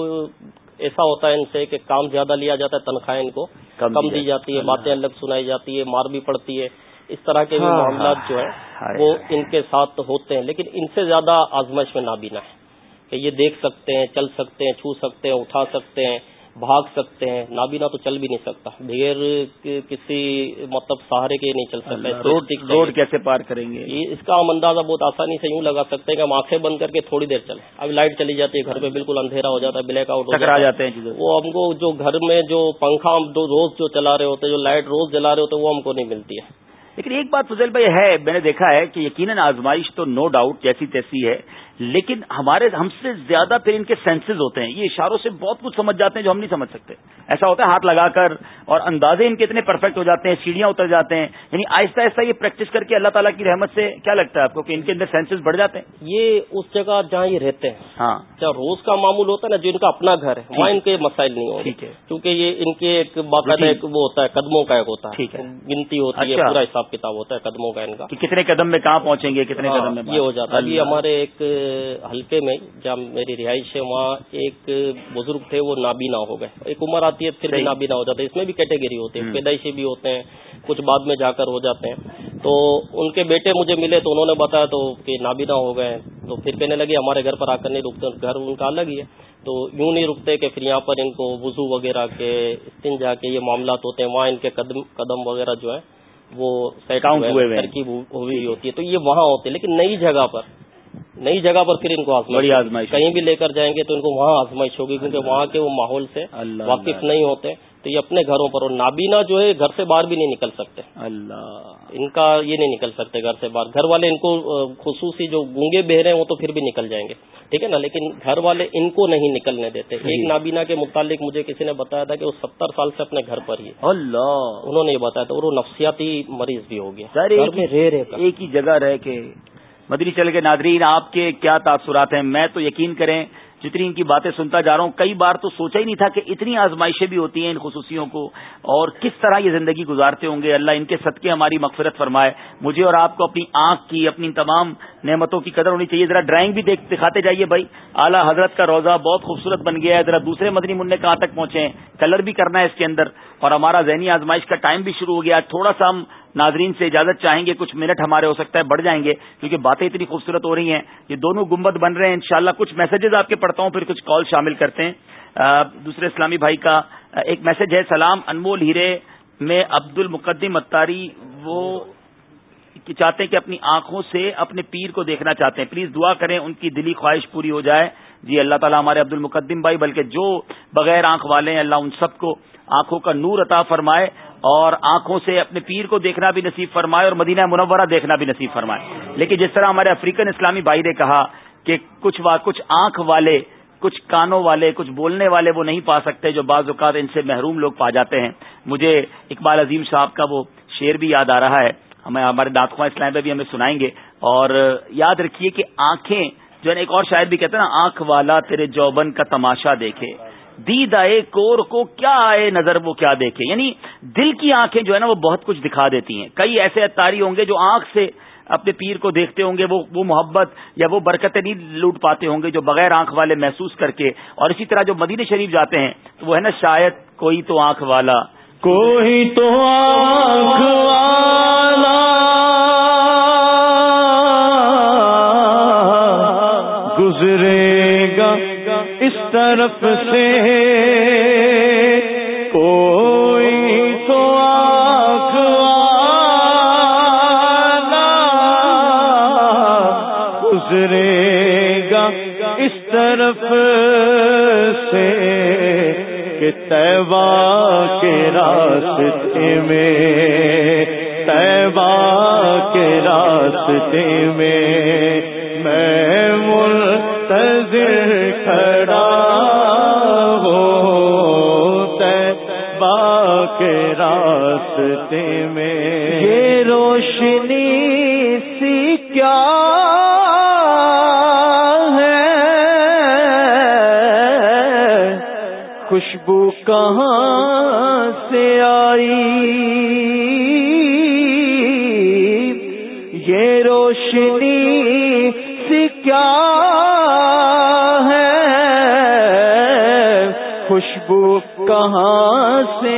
ایسا ہوتا ہے ان سے کہ کام زیادہ لیا جاتا ہے تنخواہیں ان کو کم دی جاتی ہے باتیں ہاں۔ الگ سنائی جاتی ہے مار بھی پڑتی ہے اس طرح کے بھی ہاں، معاملات ہاں، جو ہیں ہاں، وہ ان کے ساتھ ہوتے ہیں لیکن ان سے زیادہ آزمائش میں نابینا ہے کہ یہ دیکھ سکتے ہیں چل سکتے ہیں چھو سکتے ہیں اٹھا سکتے ہیں بھاگ سکتے ہیں نابینا تو چل بھی نہیں سکتا بغیر کسی مطلب سہارے کے نہیں چل سکتا روڈ کیسے پار کریں گے اس کا ہم اندازہ بہت آسانی سے یوں لگا سکتے ہیں کہ ہم آنکھیں بند کر کے تھوڑی دیر چلیں اب لائٹ چلی جاتی ہے گھر میں بالکل اندھیرا ہو جاتا ہے بلیک آؤٹ وہ ہم کو جو گھر میں جو پنکھا ہم روز جو چلا رہے ہوتے جو لائٹ روز جلا رہے ہوتے وہ ہم کو نہیں ملتی ہے لیکن ایک بات فضل بھائی ہے میں نے دیکھا ہے کہ یقیناً آزمائش تو نو ڈاؤٹ جیسی تیسی ہے لیکن ہمارے ہم سے زیادہ پھر ان کے سینسز ہوتے ہیں یہ اشاروں سے بہت کچھ سمجھ جاتے ہیں جو ہم نہیں سمجھ سکتے ایسا ہوتا ہے ہاتھ لگا کر اور اندازے ان کے اتنے پرفیکٹ ہو جاتے ہیں سیڑھیاں اتر جاتے ہیں یعنی آہستہ آہستہ یہ پریکٹس کر کے اللہ تعالیٰ کی رحمت سے کیا لگتا ہے آپ کو کہ ان کے اندر سینسز بڑھ جاتے ہیں یہ اس جگہ جہاں یہ رہتے ہیں ہاں روز کا معمول ہوتا ہے نا جو ان کا اپنا گھر ہے وہاں ان کے مسائل نہیں ہوتے کیونکہ یہ ان کے ایک باقاعدہ وہ ہوتا ہے قدموں کا ایک ہوتا ہے گنتی ہوتی ہے اچھا۔ پورا حساب کتاب ہوتا ہے قدموں کا ان کا کتنے قدم میں کہاں پہنچیں گے کتنے ہاں، قدم میں یہ ہو جاتا ہے یہ ہمارے ایک حلقے میں جہاں میری رہائش ہے وہاں ایک بزرگ تھے وہ نابینا ہو گئے ایک عمر آتی ہے پھر بھی نابینا ہو جاتے ہیں اس میں بھی کیٹیگری ہوتی ہے پیدائشی بھی ہوتے ہیں کچھ بعد میں جا کر ہو جاتے ہیں تو ان کے بیٹے مجھے ملے تو انہوں نے بتایا تو کہ نابینا ہو گئے تو پھر کہنے لگے ہمارے گھر پر آ کر نہیں رکتے گھر ان کا الگ ہی ہے تو یوں نہیں رکتے کہ پھر یہاں پر ان کو وضو وغیرہ کے استنجا جا کے یہ معاملات ہوتے ہیں وہاں ان کے قدم قدم وغیرہ جو ہے وہ سیٹ ترکیب ہوئی جی۔ ہوتی ہے تو یہ وہاں ہوتے لیکن نئی جگہ پر نئی جگہ پر پھر ان کو آزمائش کہیں بھی لے کر جائیں گے تو ان کو وہاں آزمائش ہوگی کیونکہ وہاں کے وہ ماحول سے واقف نہیں ہوتے تو یہ اپنے گھروں پر اور نابینا جو ہے گھر سے باہر بھی نہیں نکل سکتے اللہ ان کا یہ نہیں نکل سکتے گھر سے باہر گھر والے ان کو خصوصی جو گونگے بہ رہے ہیں وہ تو پھر بھی نکل جائیں گے ٹھیک ہے نا لیکن گھر والے ان کو نہیں نکلنے دیتے جی۔ ایک نابینا کے متعلق مجھے کسی نے بتایا تھا کہ وہ ستر سال سے اپنے گھر پر ہی اللہ انہوں نے یہ بتایا تھا اور وہ نفسیاتی مریض بھی ہو گیا ایک ہی جگہ رہ کے مدنی چل کے ناظرین آپ کے کیا تاثرات ہیں میں تو یقین کریں جتنی ان کی باتیں سنتا جا رہا ہوں کئی بار تو سوچا ہی نہیں تھا کہ اتنی آزمائشیں بھی ہوتی ہیں ان خصوصیوں کو اور کس طرح یہ زندگی گزارتے ہوں گے اللہ ان کے صدقے ہماری مغفرت فرمائے مجھے اور آپ کو اپنی آنکھ کی اپنی تمام نعمتوں کی قدر ہونی چاہیے ذرا ڈرائنگ بھی دیکھ دکھاتے جائیے بھائی اعلیٰ حضرت کا روزہ بہت خوبصورت بن گیا ہے ذرا دوسرے مدنی منع کہاں تک پہنچے ہیں کلر بھی کرنا ہے اس کے اندر اور ہمارا ذہنی آزمائش کا ٹائم بھی شروع ہو گیا تھوڑا سا ہم ناظرین سے اجازت چاہیں گے کچھ منٹ ہمارے ہو سکتا ہے بڑھ جائیں گے کیونکہ باتیں اتنی خوبصورت ہو رہی ہیں یہ دونوں گمبد بن رہے ہیں انشاءاللہ کچھ میسجز آپ کے پڑھتا ہوں پھر کچھ کال شامل کرتے ہیں دوسرے اسلامی بھائی کا ایک میسج ہے سلام انمول ہیرے میں عبد المقدم اتاری وہ چاہتے ہیں کہ اپنی آنکھوں سے اپنے پیر کو دیکھنا چاہتے ہیں پلیز دعا کریں ان کی دلی خواہش پوری ہو جائے جی اللہ تعالیٰ ہمارے عبد المقدم بھائی بلکہ جو بغیر آنکھ والے ہیں اللہ ان سب کو آنکھوں کا نور عطا فرمائے اور آنکھوں سے اپنے پیر کو دیکھنا بھی نصیب فرمائے اور مدینہ منورہ دیکھنا بھی نصیب فرمائے لیکن جس طرح ہمارے افریقن اسلامی بھائی نے کہا کہ کچھ کچھ آنکھ والے کچھ کانوں والے کچھ بولنے والے وہ نہیں پا سکتے جو بعض اوقات ان سے محروم لوگ پا جاتے ہیں مجھے اقبال عظیم صاحب کا وہ شعر بھی یاد آ رہا ہے ہمیں ہمارے اسلام پہ بھی ہمیں سنائیں گے اور یاد رکھیے کہ آنکھیں جو ایک اور شاید بھی کہتے ہیں نا آنکھ والا تیرے جوبن کا تماشا دیکھے دید آئے کور کو کیا آئے نظر وہ کیا دیکھے یعنی دل کی آنکھیں جو ہے نا وہ بہت کچھ دکھا دیتی ہیں کئی ایسے اتاری ہوں گے جو آنکھ سے اپنے پیر کو دیکھتے ہوں گے وہ وہ محبت یا وہ برکتیں نہیں لوٹ پاتے ہوں گے جو بغیر آنکھ والے محسوس کر کے اور اسی طرح جو مدینہ شریف جاتے ہیں تو وہ ہے نا شاید کوئی تو آنکھ والا کوئی تو آنکھ والا طرف سے کو ہی کو گزرے گا اس طرف سے کہ تیب کے راستے میں تیب کے راستے میں میں ملتا کے راستے میں یہ روشنی سی کیا ہے خوشبو کہاں سے آئی یہ روشنی سی کیا خوشبو کہاں سے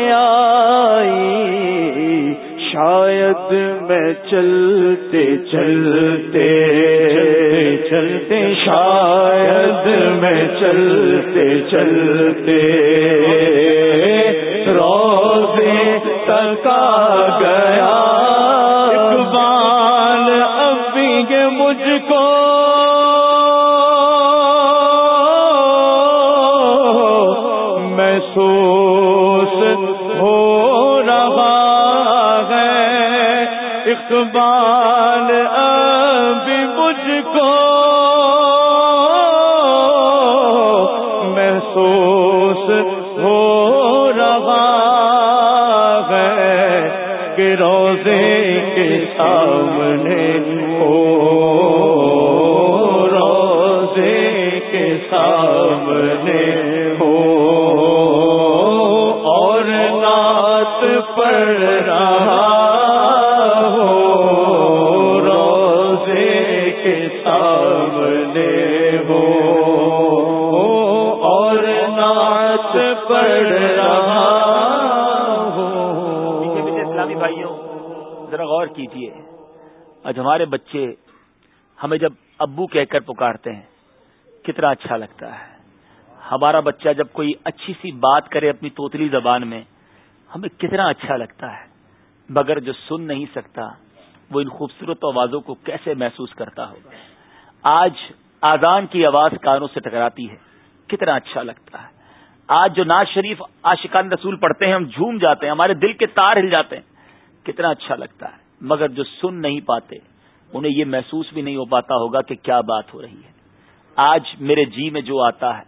چلتے چلتے چلتے شاید میں چلتے چلتے رو اقبال ابھی مجھ کو محسوس ہو رہا ہے کہ روزے کے سامنے ہو روزے کے سامنے ہمارے بچے ہمیں جب ابو کہہ کر پکارتے ہیں کتنا اچھا لگتا ہے ہمارا بچہ جب کوئی اچھی سی بات کرے اپنی توتلی زبان میں ہمیں کتنا اچھا لگتا ہے مگر جو سن نہیں سکتا وہ ان خوبصورت آوازوں کو کیسے محسوس کرتا ہو آج آزان کی آواز کانوں سے ٹکراتی ہے کتنا اچھا لگتا ہے آج جو ناز شریف آشقان رسول پڑھتے ہیں ہم جھوم جاتے ہیں ہمارے دل کے تار ہل جاتے ہیں کتنا اچھا لگتا ہے مگر جو سن نہیں پاتے انہیں یہ محسوس بھی نہیں ہو پاتا ہوگا کہ کیا بات ہو رہی ہے آج میرے جی میں جو آتا ہے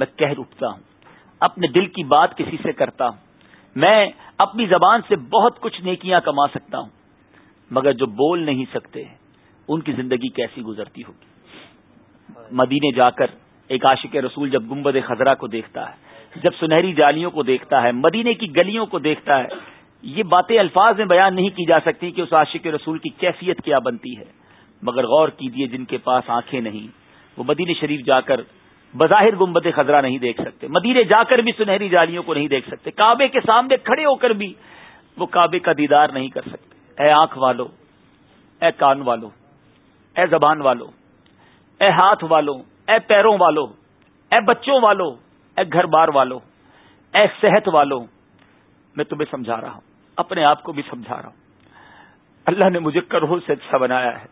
میں کہہ رکتا ہوں اپنے دل کی بات کسی سے کرتا ہوں میں اپنی زبان سے بہت کچھ نیکیاں کما سکتا ہوں مگر جو بول نہیں سکتے ان کی زندگی کیسی گزرتی ہوگی مدینے جا کر ایک عاشق رسول جب گمبد خزرہ کو دیکھتا ہے جب سنہری جالیوں کو دیکھتا ہے مدینے کی گلیوں کو دیکھتا ہے یہ باتیں الفاظ میں بیان نہیں کی جا سکتی کہ اس عاشق رسول کی کیفیت کیا بنتی ہے مگر غور کیجیے جن کے پاس آنکھیں نہیں وہ مدینہ شریف جا کر بظاہر گمبد خزرہ نہیں دیکھ سکتے مدینے جا کر بھی سنہری جالیوں کو نہیں دیکھ سکتے کعبے کے سامنے کھڑے ہو کر بھی وہ کعبے کا دیدار نہیں کر سکتے اے آنکھ والو اے کان والو اے زبان والو اے ہاتھ والو اے پیروں والو اے بچوں والو اے گھر بار والو اے صحت والو میں تمہیں سمجھا رہا ہوں اپنے آپ کو بھی سمجھا رہا ہوں اللہ نے مجھے کروڑ سے اچھا بنایا ہے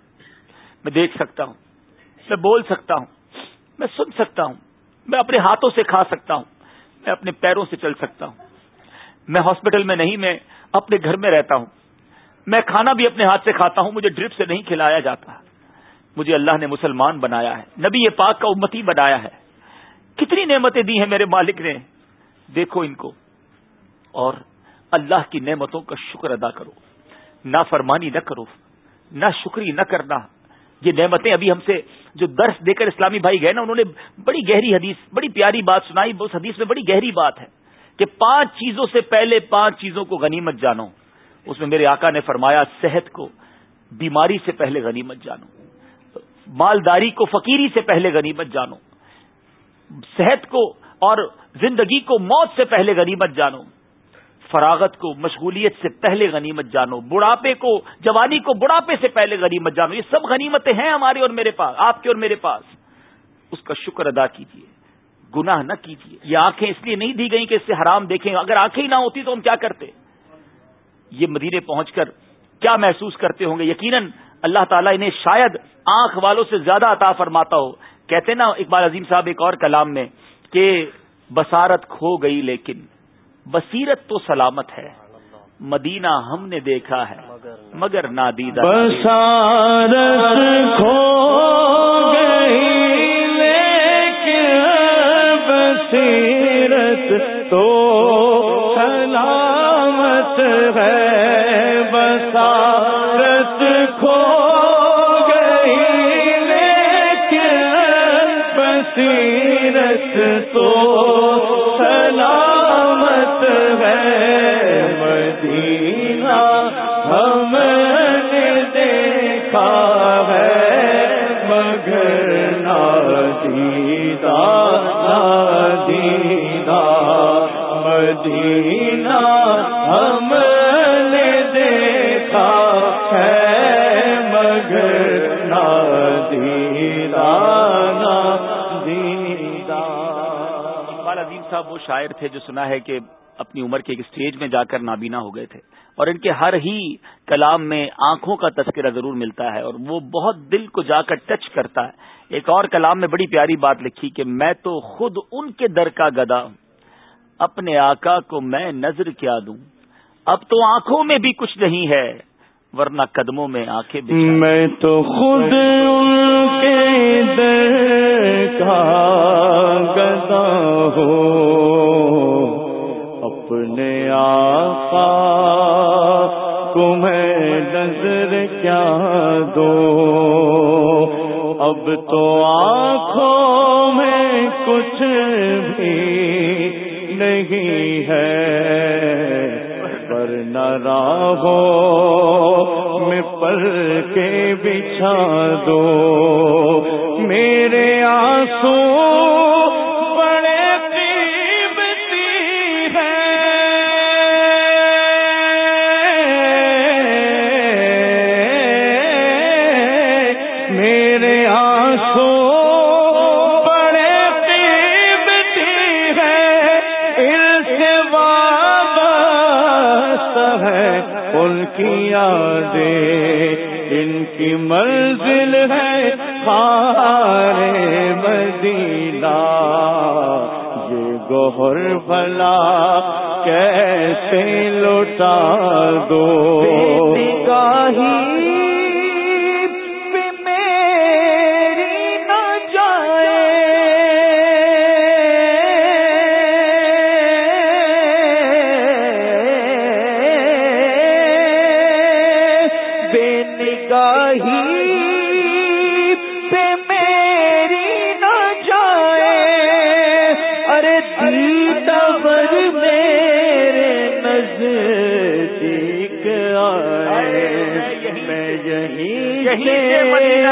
میں دیکھ سکتا ہوں میں بول سکتا ہوں میں سن سکتا ہوں میں اپنے ہاتھوں سے کھا سکتا ہوں میں اپنے پیروں سے چل سکتا ہوں میں ہاسپٹل میں نہیں میں اپنے گھر میں رہتا ہوں میں کھانا بھی اپنے ہاتھ سے کھاتا ہوں مجھے ڈرپ سے نہیں کھلایا جاتا مجھے اللہ نے مسلمان بنایا ہے نبی یہ پاک کا امتی بنایا ہے کتنی نعمتیں دی ہیں میرے مالک نے دیکھو ان کو اور اللہ کی نعمتوں کا شکر ادا کرو نہ فرمانی نہ کرو نہ شکری نہ کرنا یہ نعمتیں ابھی ہم سے جو درس دے کر اسلامی بھائی گئے نا انہوں نے بڑی گہری حدیث بڑی پیاری بات سنائی اس حدیث میں بڑی گہری بات ہے کہ پانچ چیزوں سے پہلے پانچ چیزوں کو غنیمت جانو اس میں میرے آقا نے فرمایا صحت کو بیماری سے پہلے غنیمت جانو مالداری کو فقیری سے پہلے غنیمت جانو صحت کو اور زندگی کو موت سے پہلے غنیمت جانو فراغت کو مشغولیت سے پہلے غنیمت جانو بڑھاپے کو جوانی کو بڑھاپے سے پہلے غنیمت جانو یہ سب غنیمتیں ہیں ہمارے اور میرے پاس آپ کے اور میرے پاس اس کا شکر ادا کیجیے گناہ نہ کیجیے یہ آنکھیں اس لیے نہیں دی گئیں کہ اس سے حرام دیکھیں اگر آنکھیں نہ ہوتی تو ہم کیا کرتے یہ مدینے پہنچ کر کیا محسوس کرتے ہوں گے یقیناً اللہ تعالیٰ انہیں شاید آنکھ والوں سے زیادہ عطا فرماتا ہو کہتے نا اقبال عظیم صاحب ایک اور کلام میں کہ بسارت کھو گئی لیکن بصیرت تو سلامت ہے مدینہ ہم نے دیکھا ہے مگر گئی لیکن بصیرت تو سلامت ہے شاعر تھے جو سنا ہے کہ اپنی عمر کے ایک اسٹیج میں جا کر نابینا ہو گئے تھے اور ان کے ہر ہی کلام میں آنکھوں کا تذکرہ ضرور ملتا ہے اور وہ بہت دل کو جا کر ٹچ کرتا ہے ایک اور کلام میں بڑی پیاری بات لکھی کہ میں تو خود ان کے در کا گدا اپنے آقا کو میں نظر کیا دوں اب تو آنکھوں میں بھی کچھ نہیں ہے ورنہ قدموں میں آخر میں تو خود ان کے در کا گدا ہو اپنے آقا کو تمہیں نظر کیا دو اب تو آنکھوں میں کچھ بھی نہیں ہے پر نہ ہو میں پر کے بچھا دو میرے آنسو کی منزل ہے ہر مدینہ یہ گہر بھلا کیسے لوٹا دو گاہی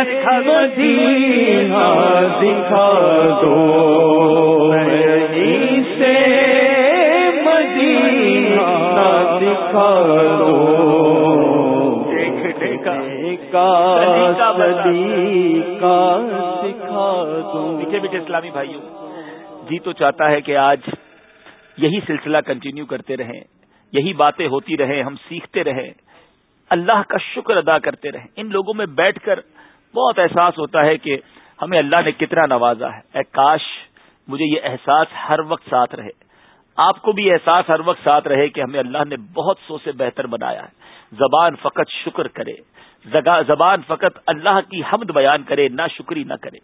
دکھا دکھا دو دو دیکھے بیٹھے اسلامی بھائیوں جی تو چاہتا ہے کہ آج یہی سلسلہ کنٹینیو کرتے رہیں یہی باتیں ہوتی رہیں ہم سیکھتے رہیں اللہ کا شکر ادا کرتے رہیں ان لوگوں میں بیٹھ کر بہت احساس ہوتا ہے کہ ہمیں اللہ نے کتنا نوازا ہے اے کاش مجھے یہ احساس ہر وقت ساتھ رہے آپ کو بھی احساس ہر وقت ساتھ رہے کہ ہمیں اللہ نے بہت سو سے بہتر بنایا ہے زبان فقط شکر کرے زبان فقط اللہ کی حمد بیان کرے نہ شکری نہ کرے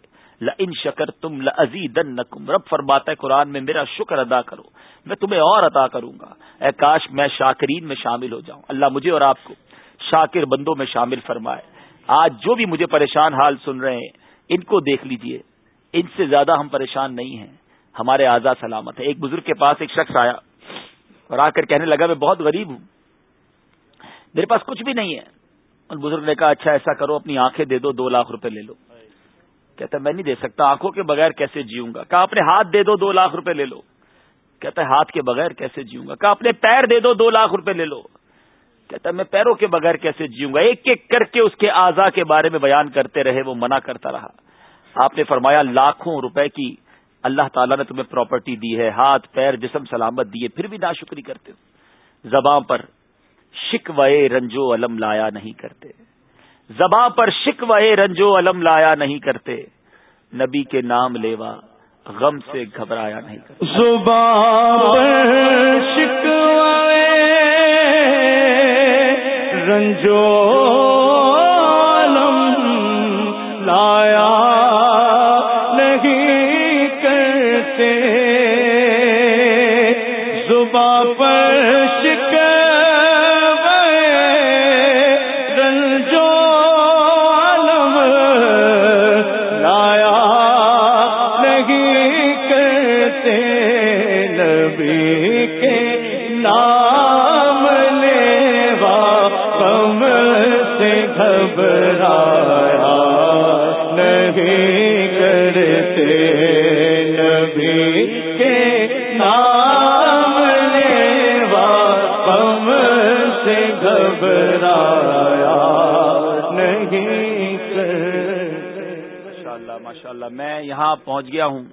ل ان شکر تم لاضی دن کم رب فرمات قرآن میں میرا شکر ادا کرو میں تمہیں اور ادا کروں گا اے کاش میں شاکرین میں شامل ہو جاؤں اللہ مجھے اور آپ کو شاکر بندوں میں شامل فرمائے آج جو بھی مجھے پریشان حال سن رہے ہیں ان کو دیکھ لیجئے ان سے زیادہ ہم پریشان نہیں ہیں ہمارے آزاد سلامت ہے ایک بزرگ کے پاس ایک شخص آیا اور آ کر کہنے لگا میں بہت غریب ہوں میرے پاس کچھ بھی نہیں ہے ان بزرگ نے کہا اچھا ایسا کرو اپنی آنکھیں دے دو دو لاکھ روپے لے لو کہتا ہے میں نہیں دے سکتا آنکھوں کے بغیر کیسے جیوں گا کہا اپنے ہاتھ دے دو دو لاکھ روپے لے لو کہتا ہے ہاتھ کے بغیر کیسے جیوں گا کہا اپنے پیر دے دو دو لاکھ روپے لے لو کہتا میں پیروں کے بغیر کیسے جیوں گا ایک ایک کر کے اس کے آزا کے بارے میں بیان کرتے رہے وہ منع کرتا رہا آپ نے فرمایا لاکھوں روپے کی اللہ تعالیٰ نے تمہیں پراپرٹی دی ہے ہاتھ پیر جسم سلامت دیے پھر بھی ناشکری شکری کرتے ہو زباں پر شک رنجو علم لایا نہیں کرتے زباں پر شک رنجو علم لایا نہیں کرتے نبی کے نام لیوا غم سے گھبرایا نہیں کرتے پر شکوہ جو یہاں پہنچ گیا ہوں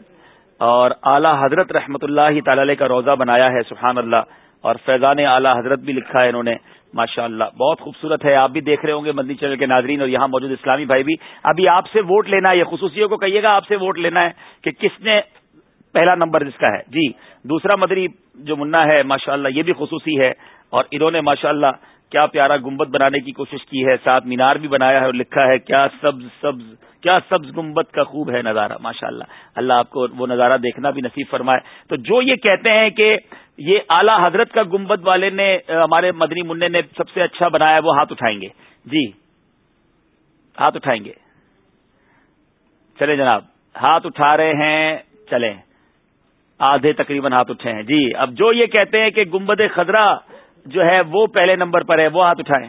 اور اعلی حضرت رحمت اللہ تعالی کا روزہ بنایا ہے سبحان اللہ اور فیضان اعلی حضرت بھی لکھا ہے انہوں نے ماشاء اللہ بہت خوبصورت ہے آپ بھی دیکھ رہے ہوں گے مدنی چینل کے ناظرین اور یہاں موجود اسلامی بھائی بھی ابھی آپ سے ووٹ لینا ہے خصوصیوں کو کہیے گا آپ سے ووٹ لینا ہے کہ کس نے پہلا نمبر جس کا ہے جی دوسرا مدری جو منا ہے ماشاء اللہ یہ بھی خصوصی ہے اور انہوں نے ماشاء اللہ کیا پیارا گنبد بنانے کی کوشش کی ہے ساتھ مینار بھی بنایا ہے اور لکھا ہے کیا سبز سبز کیا سبز گنبد کا خوب ہے نظارہ ماشاء اللہ اللہ آپ کو وہ نظارہ دیکھنا بھی نصیب فرمائے تو جو یہ کہتے ہیں کہ یہ اعلیٰ حضرت کا گنبد والے نے ہمارے مدنی منع نے سب سے اچھا بنایا وہ ہاتھ اٹھائیں گے جی ہاتھ اٹھائیں گے چلے جناب ہاتھ اٹھا رہے ہیں چلیں آدھے تقریباً ہاتھ اٹھے ہیں جی اب جو یہ کہتے ہیں کہ گنبد خزرہ جو ہے وہ پہلے نمبر پر ہے وہ ہاتھ اٹھائیں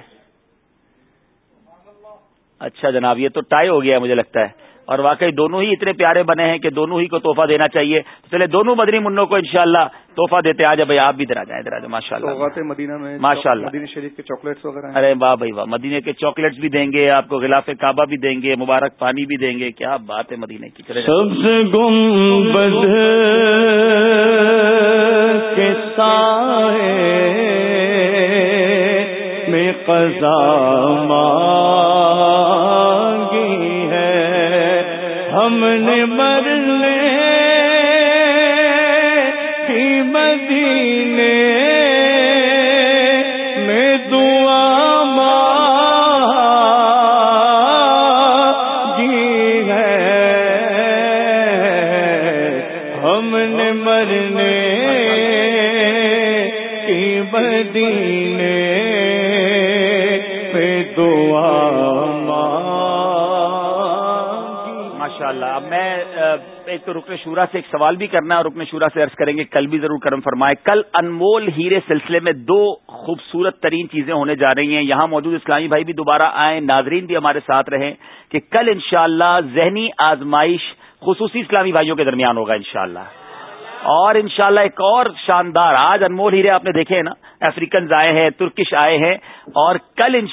اچھا جناب یہ تو ٹائی ہو گیا مجھے لگتا ہے اور واقعی دونوں ہی اتنے پیارے بنے ہیں کہ دونوں ہی کو توحفہ دینا چاہیے چلے دونوں مدنی منوں کو انشاءاللہ شاء دیتے آج بھائی آپ بھی درا جائیں درا جائیں مدینہ میں ماشاء اللہ مدینہ شریف کے چاکلیٹس وغیرہ ارے واہ بھائی واہ مدینے کے چاکلیٹس بھی دیں گے آپ کو غلاف کعبہ بھی دیں گے مبارک پانی بھی دیں گے کیا بات ہے مدینے کی چلے سب سے گم کے سائے قضا مانگی ہے ہم نے مرنے ایک تو رکن شورا سے ایک سوال بھی کرنا اور رکن شورا سے عرض کریں گے کل بھی ضرور کرم فرمائے کل انمول ہیرے سلسلے میں دو خوبصورت ترین چیزیں ہونے جا رہی ہیں یہاں موجود اسلامی بھائی بھی دوبارہ آئیں ناظرین بھی ہمارے ساتھ رہیں کہ کل انشاءاللہ ذہنی آزمائش خصوصی اسلامی بھائیوں کے درمیان ہوگا انشاءاللہ اور انشاءاللہ ایک اور شاندار آج انمول ہیرے آپ نے دیکھے نا افریقنز آئے ہیں ترکش آئے ہیں اور کل ان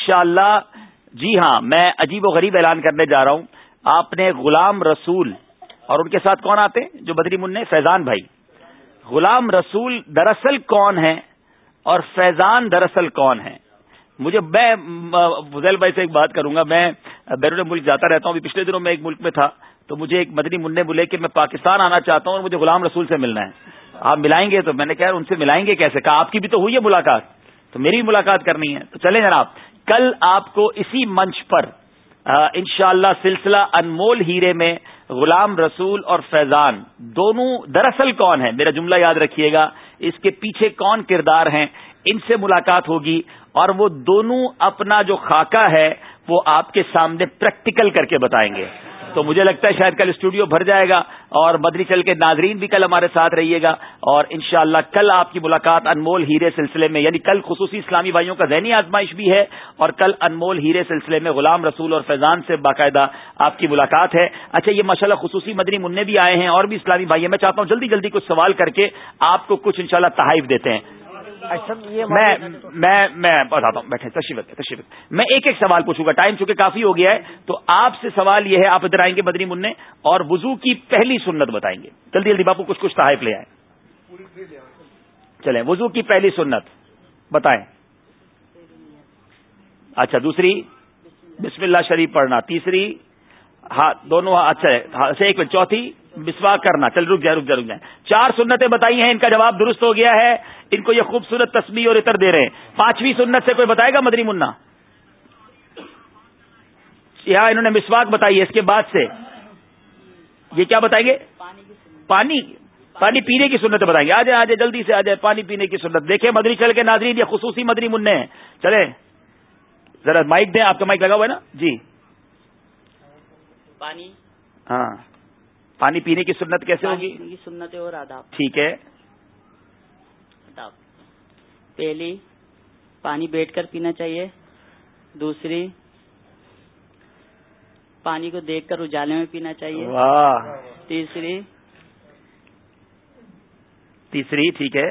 جی ہاں میں عجیب و غریب اعلان کرنے جا رہا ہوں آپ نے غلام رسول اور ان کے ساتھ کون آتے ہیں جو بدری مننے فیضان بھائی غلام رسول دراصل کون ہے اور فیضان دراصل کون ہے مجھے میں فضیل بھائی سے ایک بات کروں گا میں بیرون ملک جاتا رہتا ہوں ابھی پچھلے دنوں میں ایک ملک میں تھا تو مجھے ایک مدنی منع بولے کہ میں پاکستان آنا چاہتا ہوں اور مجھے غلام رسول سے ملنا ہے آپ ملائیں گے تو میں نے کہا ان سے ملائیں گے کیسے کہا آپ کی بھی تو ہوئی ہے ملاقات تو میری بھی ملاقات کرنی ہے تو چلیں جناب کل آپ کو اسی منچ پر انشاءاللہ سلسلہ انمول ہیرے میں غلام رسول اور فیضان دونوں دراصل کون ہیں میرا جملہ یاد رکھیے گا اس کے پیچھے کون کردار ہیں ان سے ملاقات ہوگی اور وہ دونوں اپنا جو خاکہ ہے وہ آپ کے سامنے پریکٹیکل کر کے بتائیں گے تو مجھے لگتا ہے شاید کل اسٹوڈیو بھر جائے گا اور بدری چل کے ناظرین بھی کل ہمارے ساتھ رہیے گا اور انشاءاللہ کل آپ کی ملاقات انمول ہیرے سلسلے میں یعنی کل خصوصی اسلامی بھائیوں کا ذہنی آزمائش بھی ہے اور کل انمول ہیرے سلسلے میں غلام رسول اور فیضان سے باقاعدہ آپ کی ملاقات ہے اچھا یہ ماشاء خصوصی مدری منع بھی آئے ہیں اور بھی اسلامی بھائی میں چاہتا ہوں جلدی جلدی کچھ سوال کر کے آپ کو کچھ ان شاء تحائف دیتے ہیں میں میں بتاتا ہوں بیٹھے تشریفت تشریفت میں ایک ایک سوال پوچھوں گا ٹائم چونکہ کافی ہو گیا ہے تو آپ سے سوال یہ ہے آپ ادھر آئیں گے بدنی منع اور وزو کی پہلی سنت بتائیں گے جلدی جلدی باپو کچھ کچھ تحائف لے آئے چلیں وزو کی پہلی سنت بتائیں اچھا دوسری بسم اللہ شریف پڑھنا تیسری ہاں, ہاں، اچھا ہاں، ایک چوتھی بسوا کرنا چل رک رک جائے رک جائیں چار سنتیں بتائی ہیں ان کا جواب درست ہو گیا ہے ان کو یہ خوبصورت تسبیح اور اتر دے رہے ہیں پانچویں سنت سے کوئی بتائے گا مدری منا یہاں مسواک بتائی اس کے بعد سے یہ کیا بتائیں گے پانی پانی پینے کی سنت بتائیں گے آ جلدی سے آ پانی پینے کی سنت دیکھیں مدری چل کے ناظرین یہ خصوصی مدری منہ ہے چلے ذرا مائک دیں آپ کا مائک لگا ہوا ہے نا جی پانی ہاں پانی پینے کی سنت کیسے ہوگی سنت اور آداب ٹھیک ہے پہلی پانی بیٹھ کر پینا چاہیے دوسری پانی کو دیکھ کر اجالے میں پینا چاہیے تیسری تیسری ٹھیک ہے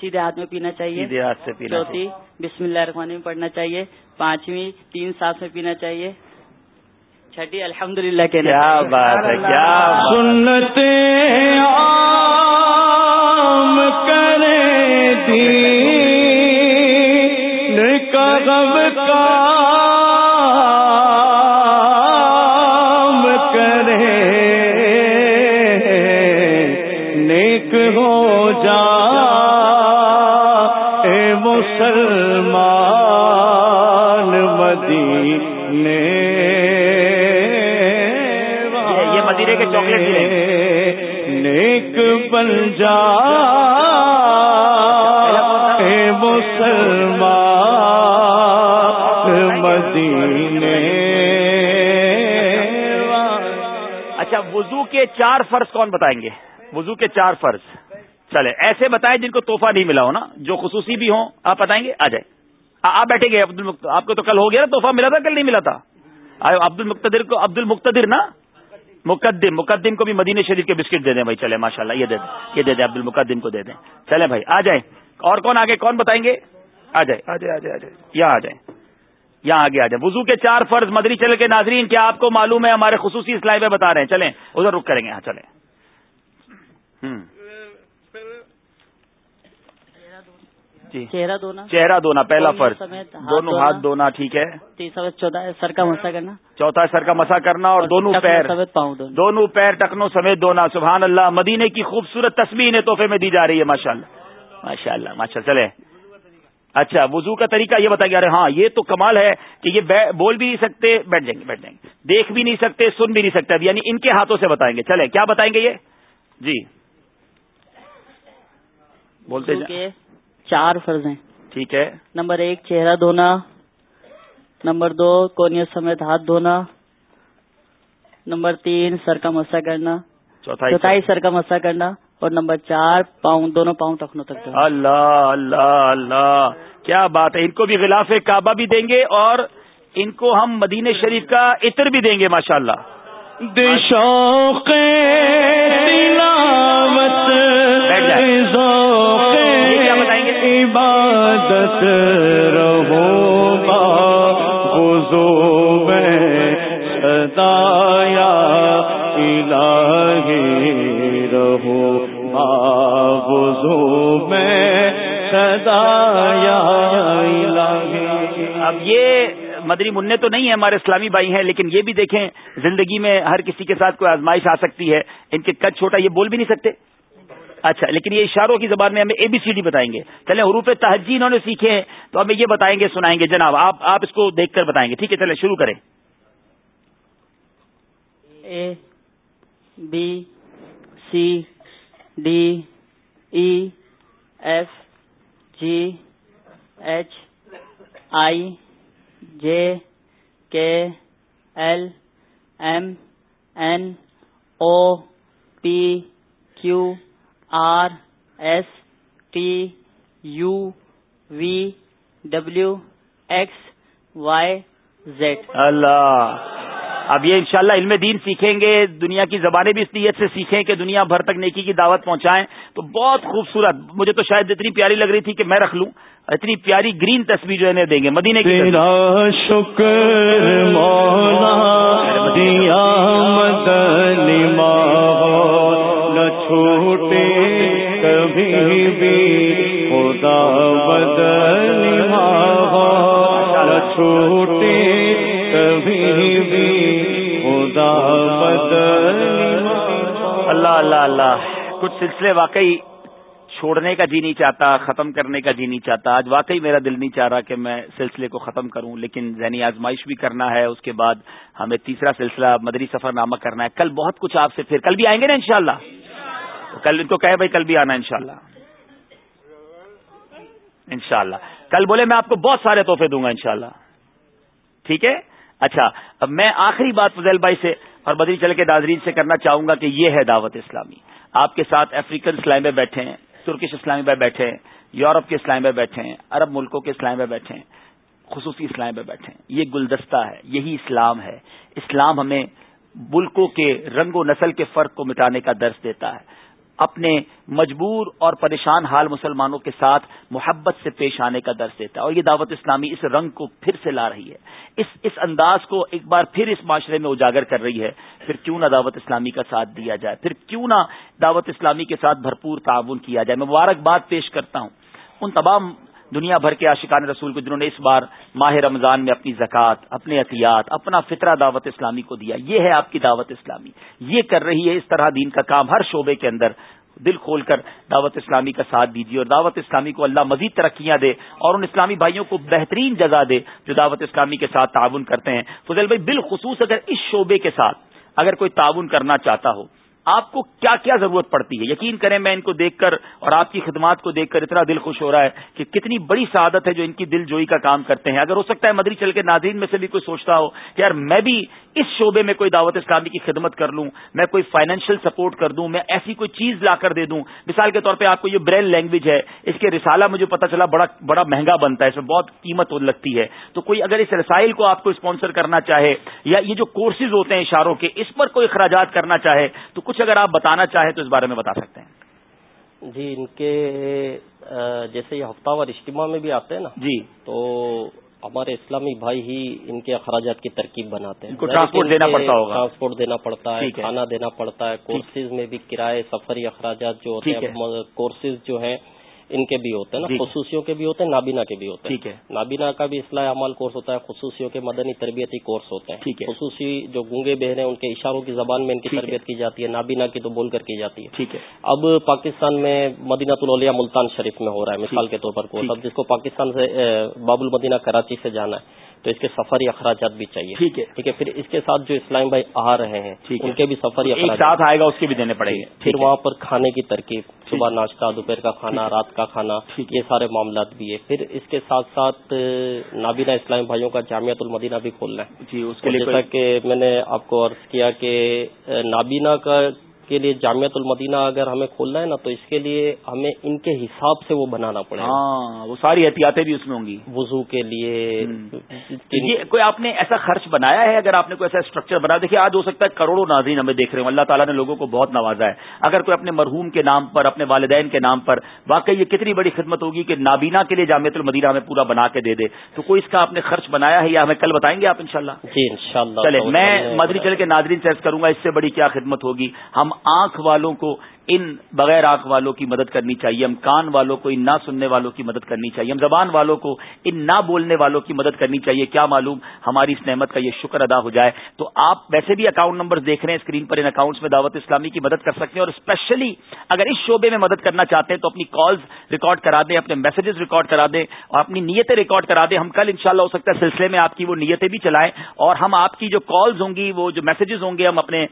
سیدھے ہاتھ میں پینا چاہیے چوتھی بسم اللہ الرحمن میں پڑھنا چاہیے پانچویں تین سات میں پینا چاہیے چھٹی الحمد للہ کے تھی وضو کے چار فرض کون بتائیں گے وضو کے چار فرض چلے ایسے بتائیں جن کو توحفہ نہیں ملا ہو نا جو خصوصی بھی ہوں آپ بتائیں گے آ جائیں آپ بیٹھے گئے عبد ال آپ کو تو کل ہو گیا نا توحفہ ملا تھا کل نہیں ملا تھا عبد المقتدر کو عبد المقتدر نا مقدم مقدم کو بھی مدینہ شریف کے بسکٹ دے دیں بھائی چلے ماشاء اللہ یہ دے دیں یہ دے دیں عبد المقدم کو دے دیں چلے بھائی آ جائیں اور کون آگے کون بتائیں گے آ جائیں جائیں آ آ جائیں یا آ جائیں یہاں آگے آ جائیں وضو کے چار فرض مدری چلے کے ناظرین کیا آپ کو معلوم ہے ہمارے خصوصی اسلائی میں بتا رہے ہیں چلیں ادھر رک کریں گے ہاں چلیں جی۔ چہرہ چہرہ دھونا پہلا فرض دونوں ہاتھ دھونا ٹھیک ہے جی، سر کا مسا کرنا چوتھا سر کا مسا کرنا اور دونوں پیر دونوں پیر ٹکنوں سمیت دونا سبحان اللہ مدینے کی خوبصورت تصویر تحفے میں دی جا رہی ہے ماشاء اللہ ماشاء اللہ ماشاء اللہ چلے اچھا وضو کا طریقہ یہ بتایا ہاں یہ تو کمال ہے کہ یہ بول بھی نہیں سکتے بیٹھ جائیں گے بیٹھ جائیں گے دیکھ بھی نہیں سکتے سن بھی نہیں سکتے اب یعنی ان کے ہاتھوں سے بتائیں گے چلے کیا بتائیں گے یہ جی بولتے جائیں چار فرض ہیں ٹھیک ہے نمبر ایک چہرہ دھونا نمبر دو کونیا سمیت ہاتھ دھونا نمبر تین سر کا مسا کرنا چوتھائی سر کا مسا کرنا اور نمبر چار پاؤں دونوں پاؤں تخنوں تک اللہ اللہ اللہ کیا بات ہے ان کو بھی غلاف کعبہ بھی دیں گے اور ان کو ہم مدین شریف کا عطر بھی دیں گے ماشاء اللہ دشوق بتائیں گے اب یہ مدری منع تو نہیں ہے ہمارے اسلامی بھائی ہیں لیکن یہ بھی دیکھیں زندگی میں ہر کسی کے ساتھ کوئی آزمائش آ سکتی ہے ان کے کچھ چھوٹا یہ بول بھی نہیں سکتے اچھا لیکن یہ اشاروں کی زبان میں ہمیں اے بی سی ڈی بتائیں گے چلے حروف تہجی انہوں نے سیکھے ہیں تو ہمیں یہ بتائیں گے سنائیں گے جناب آپ آپ اس کو دیکھ کر بتائیں گے ٹھیک ہے چلے شروع کریں A B C D E F G H I J K L M N O P Q R S T U V W X Y Z اللہ اب یہ انشاءاللہ علم دین سیکھیں گے دنیا کی زبانیں بھی اس نیت سے سیکھیں کہ دنیا بھر تک نیکی کی دعوت پہنچائیں تو بہت خوبصورت مجھے تو شاید اتنی پیاری لگ رہی تھی کہ میں رکھ لوں اتنی پیاری گرین تصویر جو ہے دیں گے مدینے کی سلسلے واقعی چھوڑنے کا جی نہیں چاہتا ختم کرنے کا جی نہیں چاہتا آج واقعی میرا دل نہیں چاہ رہا کہ میں سلسلے کو ختم کروں لیکن ذہنی آزمائش بھی کرنا ہے اس کے بعد ہمیں تیسرا سلسلہ مدری سفر نامہ کرنا ہے کل بہت کچھ آپ سے پھر کل بھی آئیں گے نا ان شاء اللہ کل کو کہے ان شاء اللہ ان شاء اللہ کل بولے میں آپ کو بہت سارے تحفے دوں گا ان شاء اللہ ٹھیک ہے اچھا اب میں آخری بات فضل بھائی سے اور بدری چل کے دادرین سے کرنا چاہوں گا کہ یہ ہے دعوت اسلامی آپ کے ساتھ افریقن اسلام میں بیٹھے ہیں ترکش اسلامی میں بیٹھے ہیں یورپ کے اسلام میں بیٹھے ہیں عرب ملکوں کے اسلام میں بیٹھے ہیں خصوصی اسلام میں بیٹھے ہیں یہ گلدستہ ہے یہی اسلام ہے اسلام ہمیں ملکوں کے رنگ و نسل کے فرق کو مٹانے کا درس دیتا ہے اپنے مجبور اور پریشان حال مسلمانوں کے ساتھ محبت سے پیش آنے کا درس دیتا ہے اور یہ دعوت اسلامی اس رنگ کو پھر سے لا رہی ہے اس اس انداز کو ایک بار پھر اس معاشرے میں اجاگر کر رہی ہے پھر کیوں نہ دعوت اسلامی کا ساتھ دیا جائے پھر کیوں نہ دعوت اسلامی کے ساتھ بھرپور تعاون کیا جائے میں مبارکباد پیش کرتا ہوں ان تمام دنیا بھر کے آشقان رسول کو جنہوں نے اس بار ماہ رمضان میں اپنی زکوٰۃ اپنے احتیاط اپنا فطرہ دعوت اسلامی کو دیا یہ ہے آپ کی دعوت اسلامی یہ کر رہی ہے اس طرح دین کا کام ہر شعبے کے اندر دل کھول کر دعوت اسلامی کا ساتھ دیجیے اور دعوت اسلامی کو اللہ مزید ترقیاں دے اور ان اسلامی بھائیوں کو بہترین جگہ دے جو دعوت اسلامی کے ساتھ تعاون کرتے ہیں فضل بھائی بالخصوص اگر اس شعبے کے ساتھ اگر کوئی تعاون کرنا چاہتا ہو آپ کو کیا کیا ضرورت پڑتی ہے یقین کریں میں ان کو دیکھ کر اور آپ کی خدمات کو دیکھ کر اتنا دل خوش ہو رہا ہے کہ کتنی بڑی سعادت ہے جو ان کی دل جوئی کا کام کرتے ہیں اگر ہو سکتا ہے مدری چل کے ناظرین میں سے بھی کوئی سوچتا ہو کہ یار میں بھی اس شعبے میں کوئی دعوت اسلامی کی خدمت کر لوں میں کوئی فائنینشیل سپورٹ کر دوں میں ایسی کوئی چیز لا کر دے دوں مثال کے طور پہ آپ کو یہ برین لینگویج ہے اس کے رسالہ مجھے پتا چلا بڑا بڑا مہنگا بنتا ہے اس میں بہت قیمت لگتی ہے تو کوئی اگر اس رسائل کو آپ کو اسپانسر کرنا چاہے یا یہ جو کورسز ہوتے ہیں اشاروں کے اس پر کوئی اخراجات کرنا چاہے تو کچھ اگر آپ بتانا چاہیں تو اس بارے میں بتا سکتے ہیں جی ان کے جیسے یہ ہفتہ وار اجتماع میں بھی آتے ہیں نا جی تو ہمارے اسلامی بھائی ہی ان کے اخراجات کی ترکیب بناتے ہیں ٹرانسپورٹ دینا پڑتا ہوگا ٹرانسپورٹ دینا پڑتا ہے کھانا دینا پڑتا ہے کورسز میں بھی کرائے سفری اخراجات جو ہوتے ہیں کورسز جو ہیں ان کے بھی ہوتے ہیں نا جی. خصوصیوں کے بھی ہوتے ہیں نابینا کے بھی ہوتے ہیں نابینا کا بھی اصلاح عمل کورس ہوتا ہے خصوصیوں کے مدنی تربیتی کورس ہوتے ہیں خصوصی جو گونگے بہن ہیں ان کے اشاروں کی زبان میں ان کی تربیت کی جاتی ہے نابینا کی تو بول کر کی جاتی ہے ٹھیک ہے اب پاکستان میں مدینہ تلولیا ملتان شریف میں ہو رہا ہے مثال کے طور پر کورس اب جس کو پاکستان سے باب المدینہ کراچی سے جانا ہے تو اس کے سفری اخراجات بھی چاہیے ٹھیک ہے ٹھیک ہے پھر اس کے ساتھ جو اسلام بھائی آ رہے ہیں ان کے بھی اس اخراجات بھی دینے پھر وہاں پر کھانے کی ترکیب صبح ناشتہ دوپہر کا کھانا رات کا کھانا یہ سارے معاملات بھی ہے پھر اس کے ساتھ ساتھ نابینا اسلام بھائیوں کا جامعت المدینہ بھی کھولنا ہے جی اس کے جیسا کہ میں نے آپ کو عرض کیا کہ نابینا کا کے لیے جامعت المدینہ اگر ہمیں کھولنا ہے نا تو اس کے لیے ہمیں ان کے حساب سے وہ بنانا پڑے گا ہاں، وہ ساری احتیاطیں بھی اس میں ہوں گی وضو کے لیے کوئی آپ نے ایسا خرچ بنایا ہے اگر آپ نے کوئی ایسا اسٹرکچر بنا دیکھیے آج ہو سکتا ہے کروڑوں ناظرین ہمیں دیکھ رہے ہوں اللہ تعالیٰ نے لوگوں کو بہت نوازا ہے اگر کوئی اپنے مرحوم کے نام پر اپنے والدین کے نام پر واقعی یہ کتنی بڑی خدمت ہوگی کہ نابینا کے لیے جامعت المدینہ ہمیں پورا بنا کے دے دے تو کوئی اس کا آپ نے خرچ بنایا ہے یا ہمیں کل بتائیں گے آپ ان شاء اللہ جی ان شاء اللہ چلے میں چل کے ناظرین سیز کروں گا اس سے بڑی کیا خدمت ہوگی ہم آنکھ والوں کو ان بغیر آنکھ والوں کی مدد کرنی چاہیے ہم کان والوں کو ان نہ سننے والوں کی مدد کرنی چاہیے ہم زبان والوں کو ان نہ بولنے والوں کی مدد کرنی چاہیے کیا معلوم ہماری اس نعمت کا یہ شکر ادا ہو جائے تو آپ ویسے بھی اکاؤنٹ نمبر دیکھ رہے ہیں اسکرین پر ان اکاؤنٹس میں دعوت اسلامی کی مدد کر سکتے ہیں اور اسپیشلی اگر اس شعبے میں مدد کرنا چاہتے ہیں تو اپنی کالز ریکارڈ کرا دیں اپنے میسجز ریکارڈ کرا دیں اور اپنی نیتیں ریکارڈ کرا دیں ہم کل ان ہو سکتا ہے سلسلے میں آپ کی وہ نیتیں بھی چلائیں اور ہم آپ کی جو کالز ہوں گی وہ جو میسجز ہوں گے ہم اپنے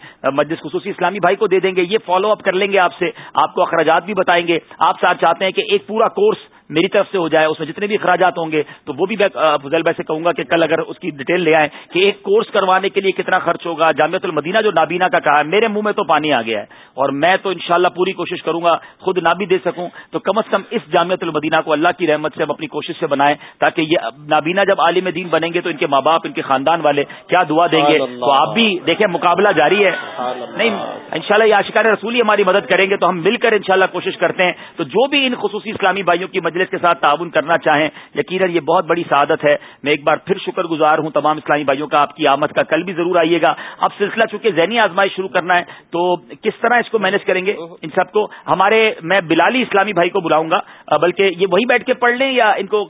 مجلس خصوصی اسلامی بھائی کو دے دیں گے یہ فالو اپ کر لیں گے آپ سے آپ کو اخراجات بھی بتائیں گے آپ ساتھ چاہتے ہیں کہ ایک پورا کورس میری طرف سے ہو جائے اس میں جتنے بھی اخراجات ہوں گے تو وہ بھی میں سے کہوں گا کہ کل اگر اس کی ڈیٹیل لے آئیں کہ ایک کورس کروانے کے لیے کتنا خرچ ہوگا جامعۃ المدینہ جو نابینا کا کہا ہے میرے منہ میں تو پانی آ گیا ہے اور میں تو انشاءاللہ پوری کوشش کروں گا خود نہ بھی دے سکوں تو کم از کم اس جامعۃ المدینہ کو اللہ کی رحمت سے اپنی کوشش سے بنائیں تاکہ یہ نابینا جب عالم دین بنیں گے تو ان کے ماں باپ ان کے خاندان والے کیا دعا دیں گے تو آپ بھی دیکھیں مقابلہ جاری ہے نہیں ان شاء اللہ یاشکار رسولی ہماری مدد کریں گے تو ہم مل کر ان کوشش کرتے ہیں تو جو بھی ان خصوصی اسلامی بھائیوں کی مجلس کے ساتھ تعاون کرنا چاہیں یقیناً یہ بہت بڑی سعادت ہے میں ایک بار پھر شکر گزار ہوں تمام اسلامی بھائیوں کا آپ کی آمد کا کل بھی ضرور آئیے گا اب سلسلہ چونکہ ذہنی شروع کرنا ہے تو کس طرح اس کو مینج کریں گے ان سب کو ہمارے میں بلالی اسلامی بھائی کو بلاؤں گا بلکہ یہ وہی بیٹھ کے پڑھ لیں یا ان کو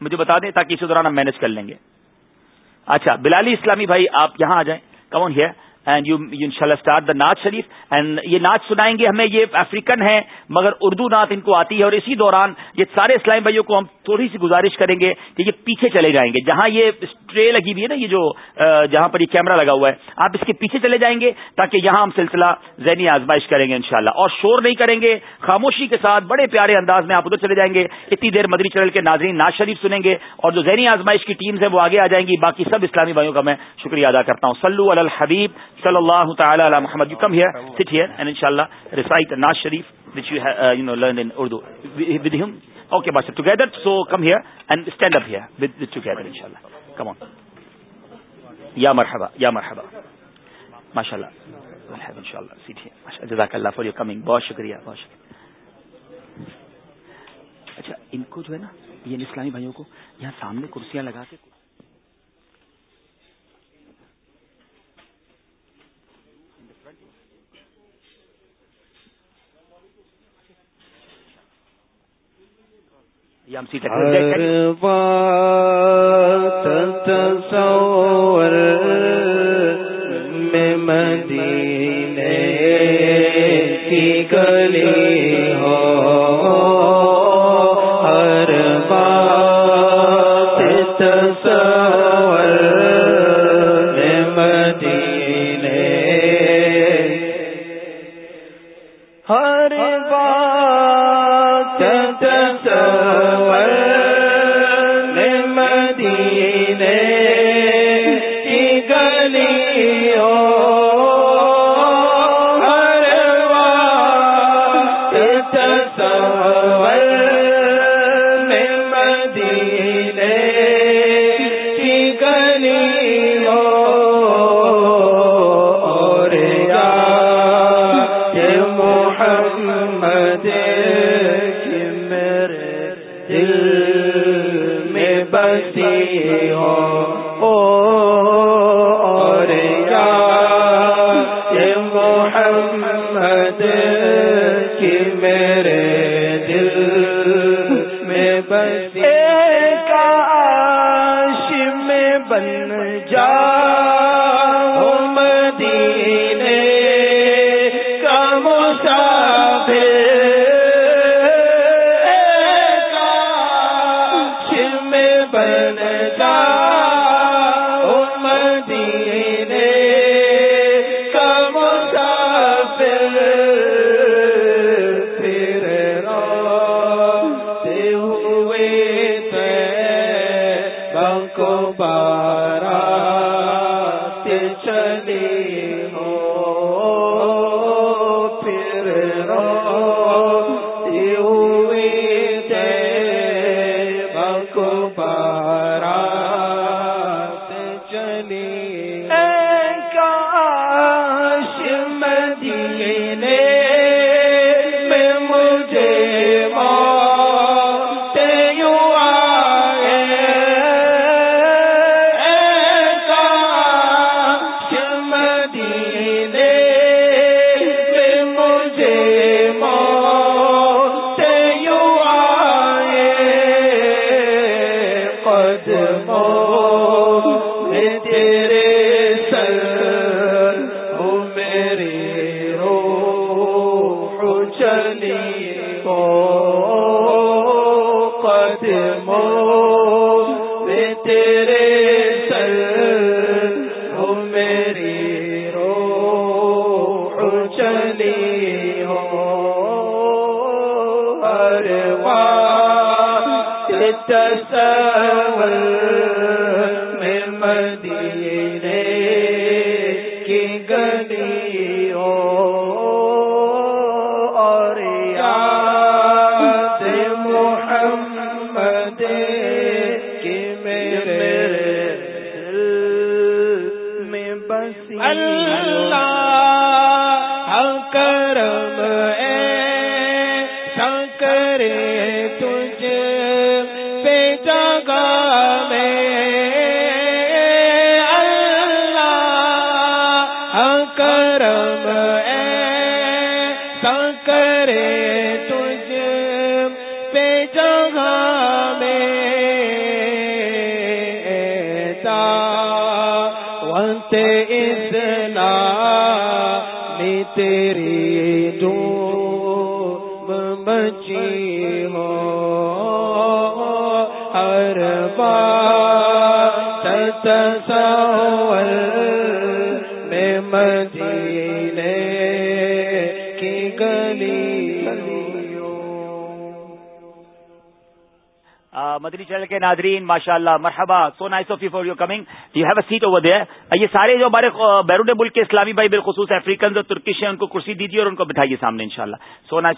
مجھے بتا دیں تاکہ اسی دوران ہم مینج کر لیں گے اچھا بلالی اسلامی بھائی آپ یہاں آ جائیں کون ہے اینڈ یو یو ان شاء اللہ start the Naz Sharif and یہ نعت سنائیں گے ہمیں یہ افریقن ہے مگر اردو نعت ان کو آتی ہے اور اسی دوران یہ سارے اسلامی بھائیوں کو ہم تھوڑی سی گزارش کریں گے کہ یہ پیچھے چلے جائیں گے جہاں یہ ٹرے لگی ہوئی ہے نا یہ جو جہاں پر یہ کیمرہ لگا ہوا ہے آپ اس کے پیچھے چلے جائیں گے تاکہ یہاں ہم سلسلہ ذہنی آزمائش کریں گے ان اور شور نہیں کریں گے خاموشی کے ساتھ بڑے پیارے انداز میں آپ ادھر چلے جائیں گے اتنی دیر مدری چرل کے ناظرین ناز شریف سنیں گے اور جو ذہنی آزمائش کی ٹیمز ہیں وہ آگے آ جائیں گی باقی سب اسلامی بھائیوں کا میں شکریہ ادا کرتا ہوں سلو الحبیب جزاک اللہ Bahut shukriya, bahut shukriya. اچھا ان کو جو ہے نا اسلامی بھائیوں کو یہاں سامنے کرسیاں لگا کے ہم تصور مدینے کی گلی مدری چینل کے مرحبا ماشاء اللہ مرحبا you for you coming you have a seat over there یہ سارے جو ہمارے بیرون ملک کے اسلامی بھائی بالخصوص افریقن اور ترکش ہیں ان کو کرسی دیجیے اور ان کو بٹھائیے سامنے انشاءاللہ شاء اللہ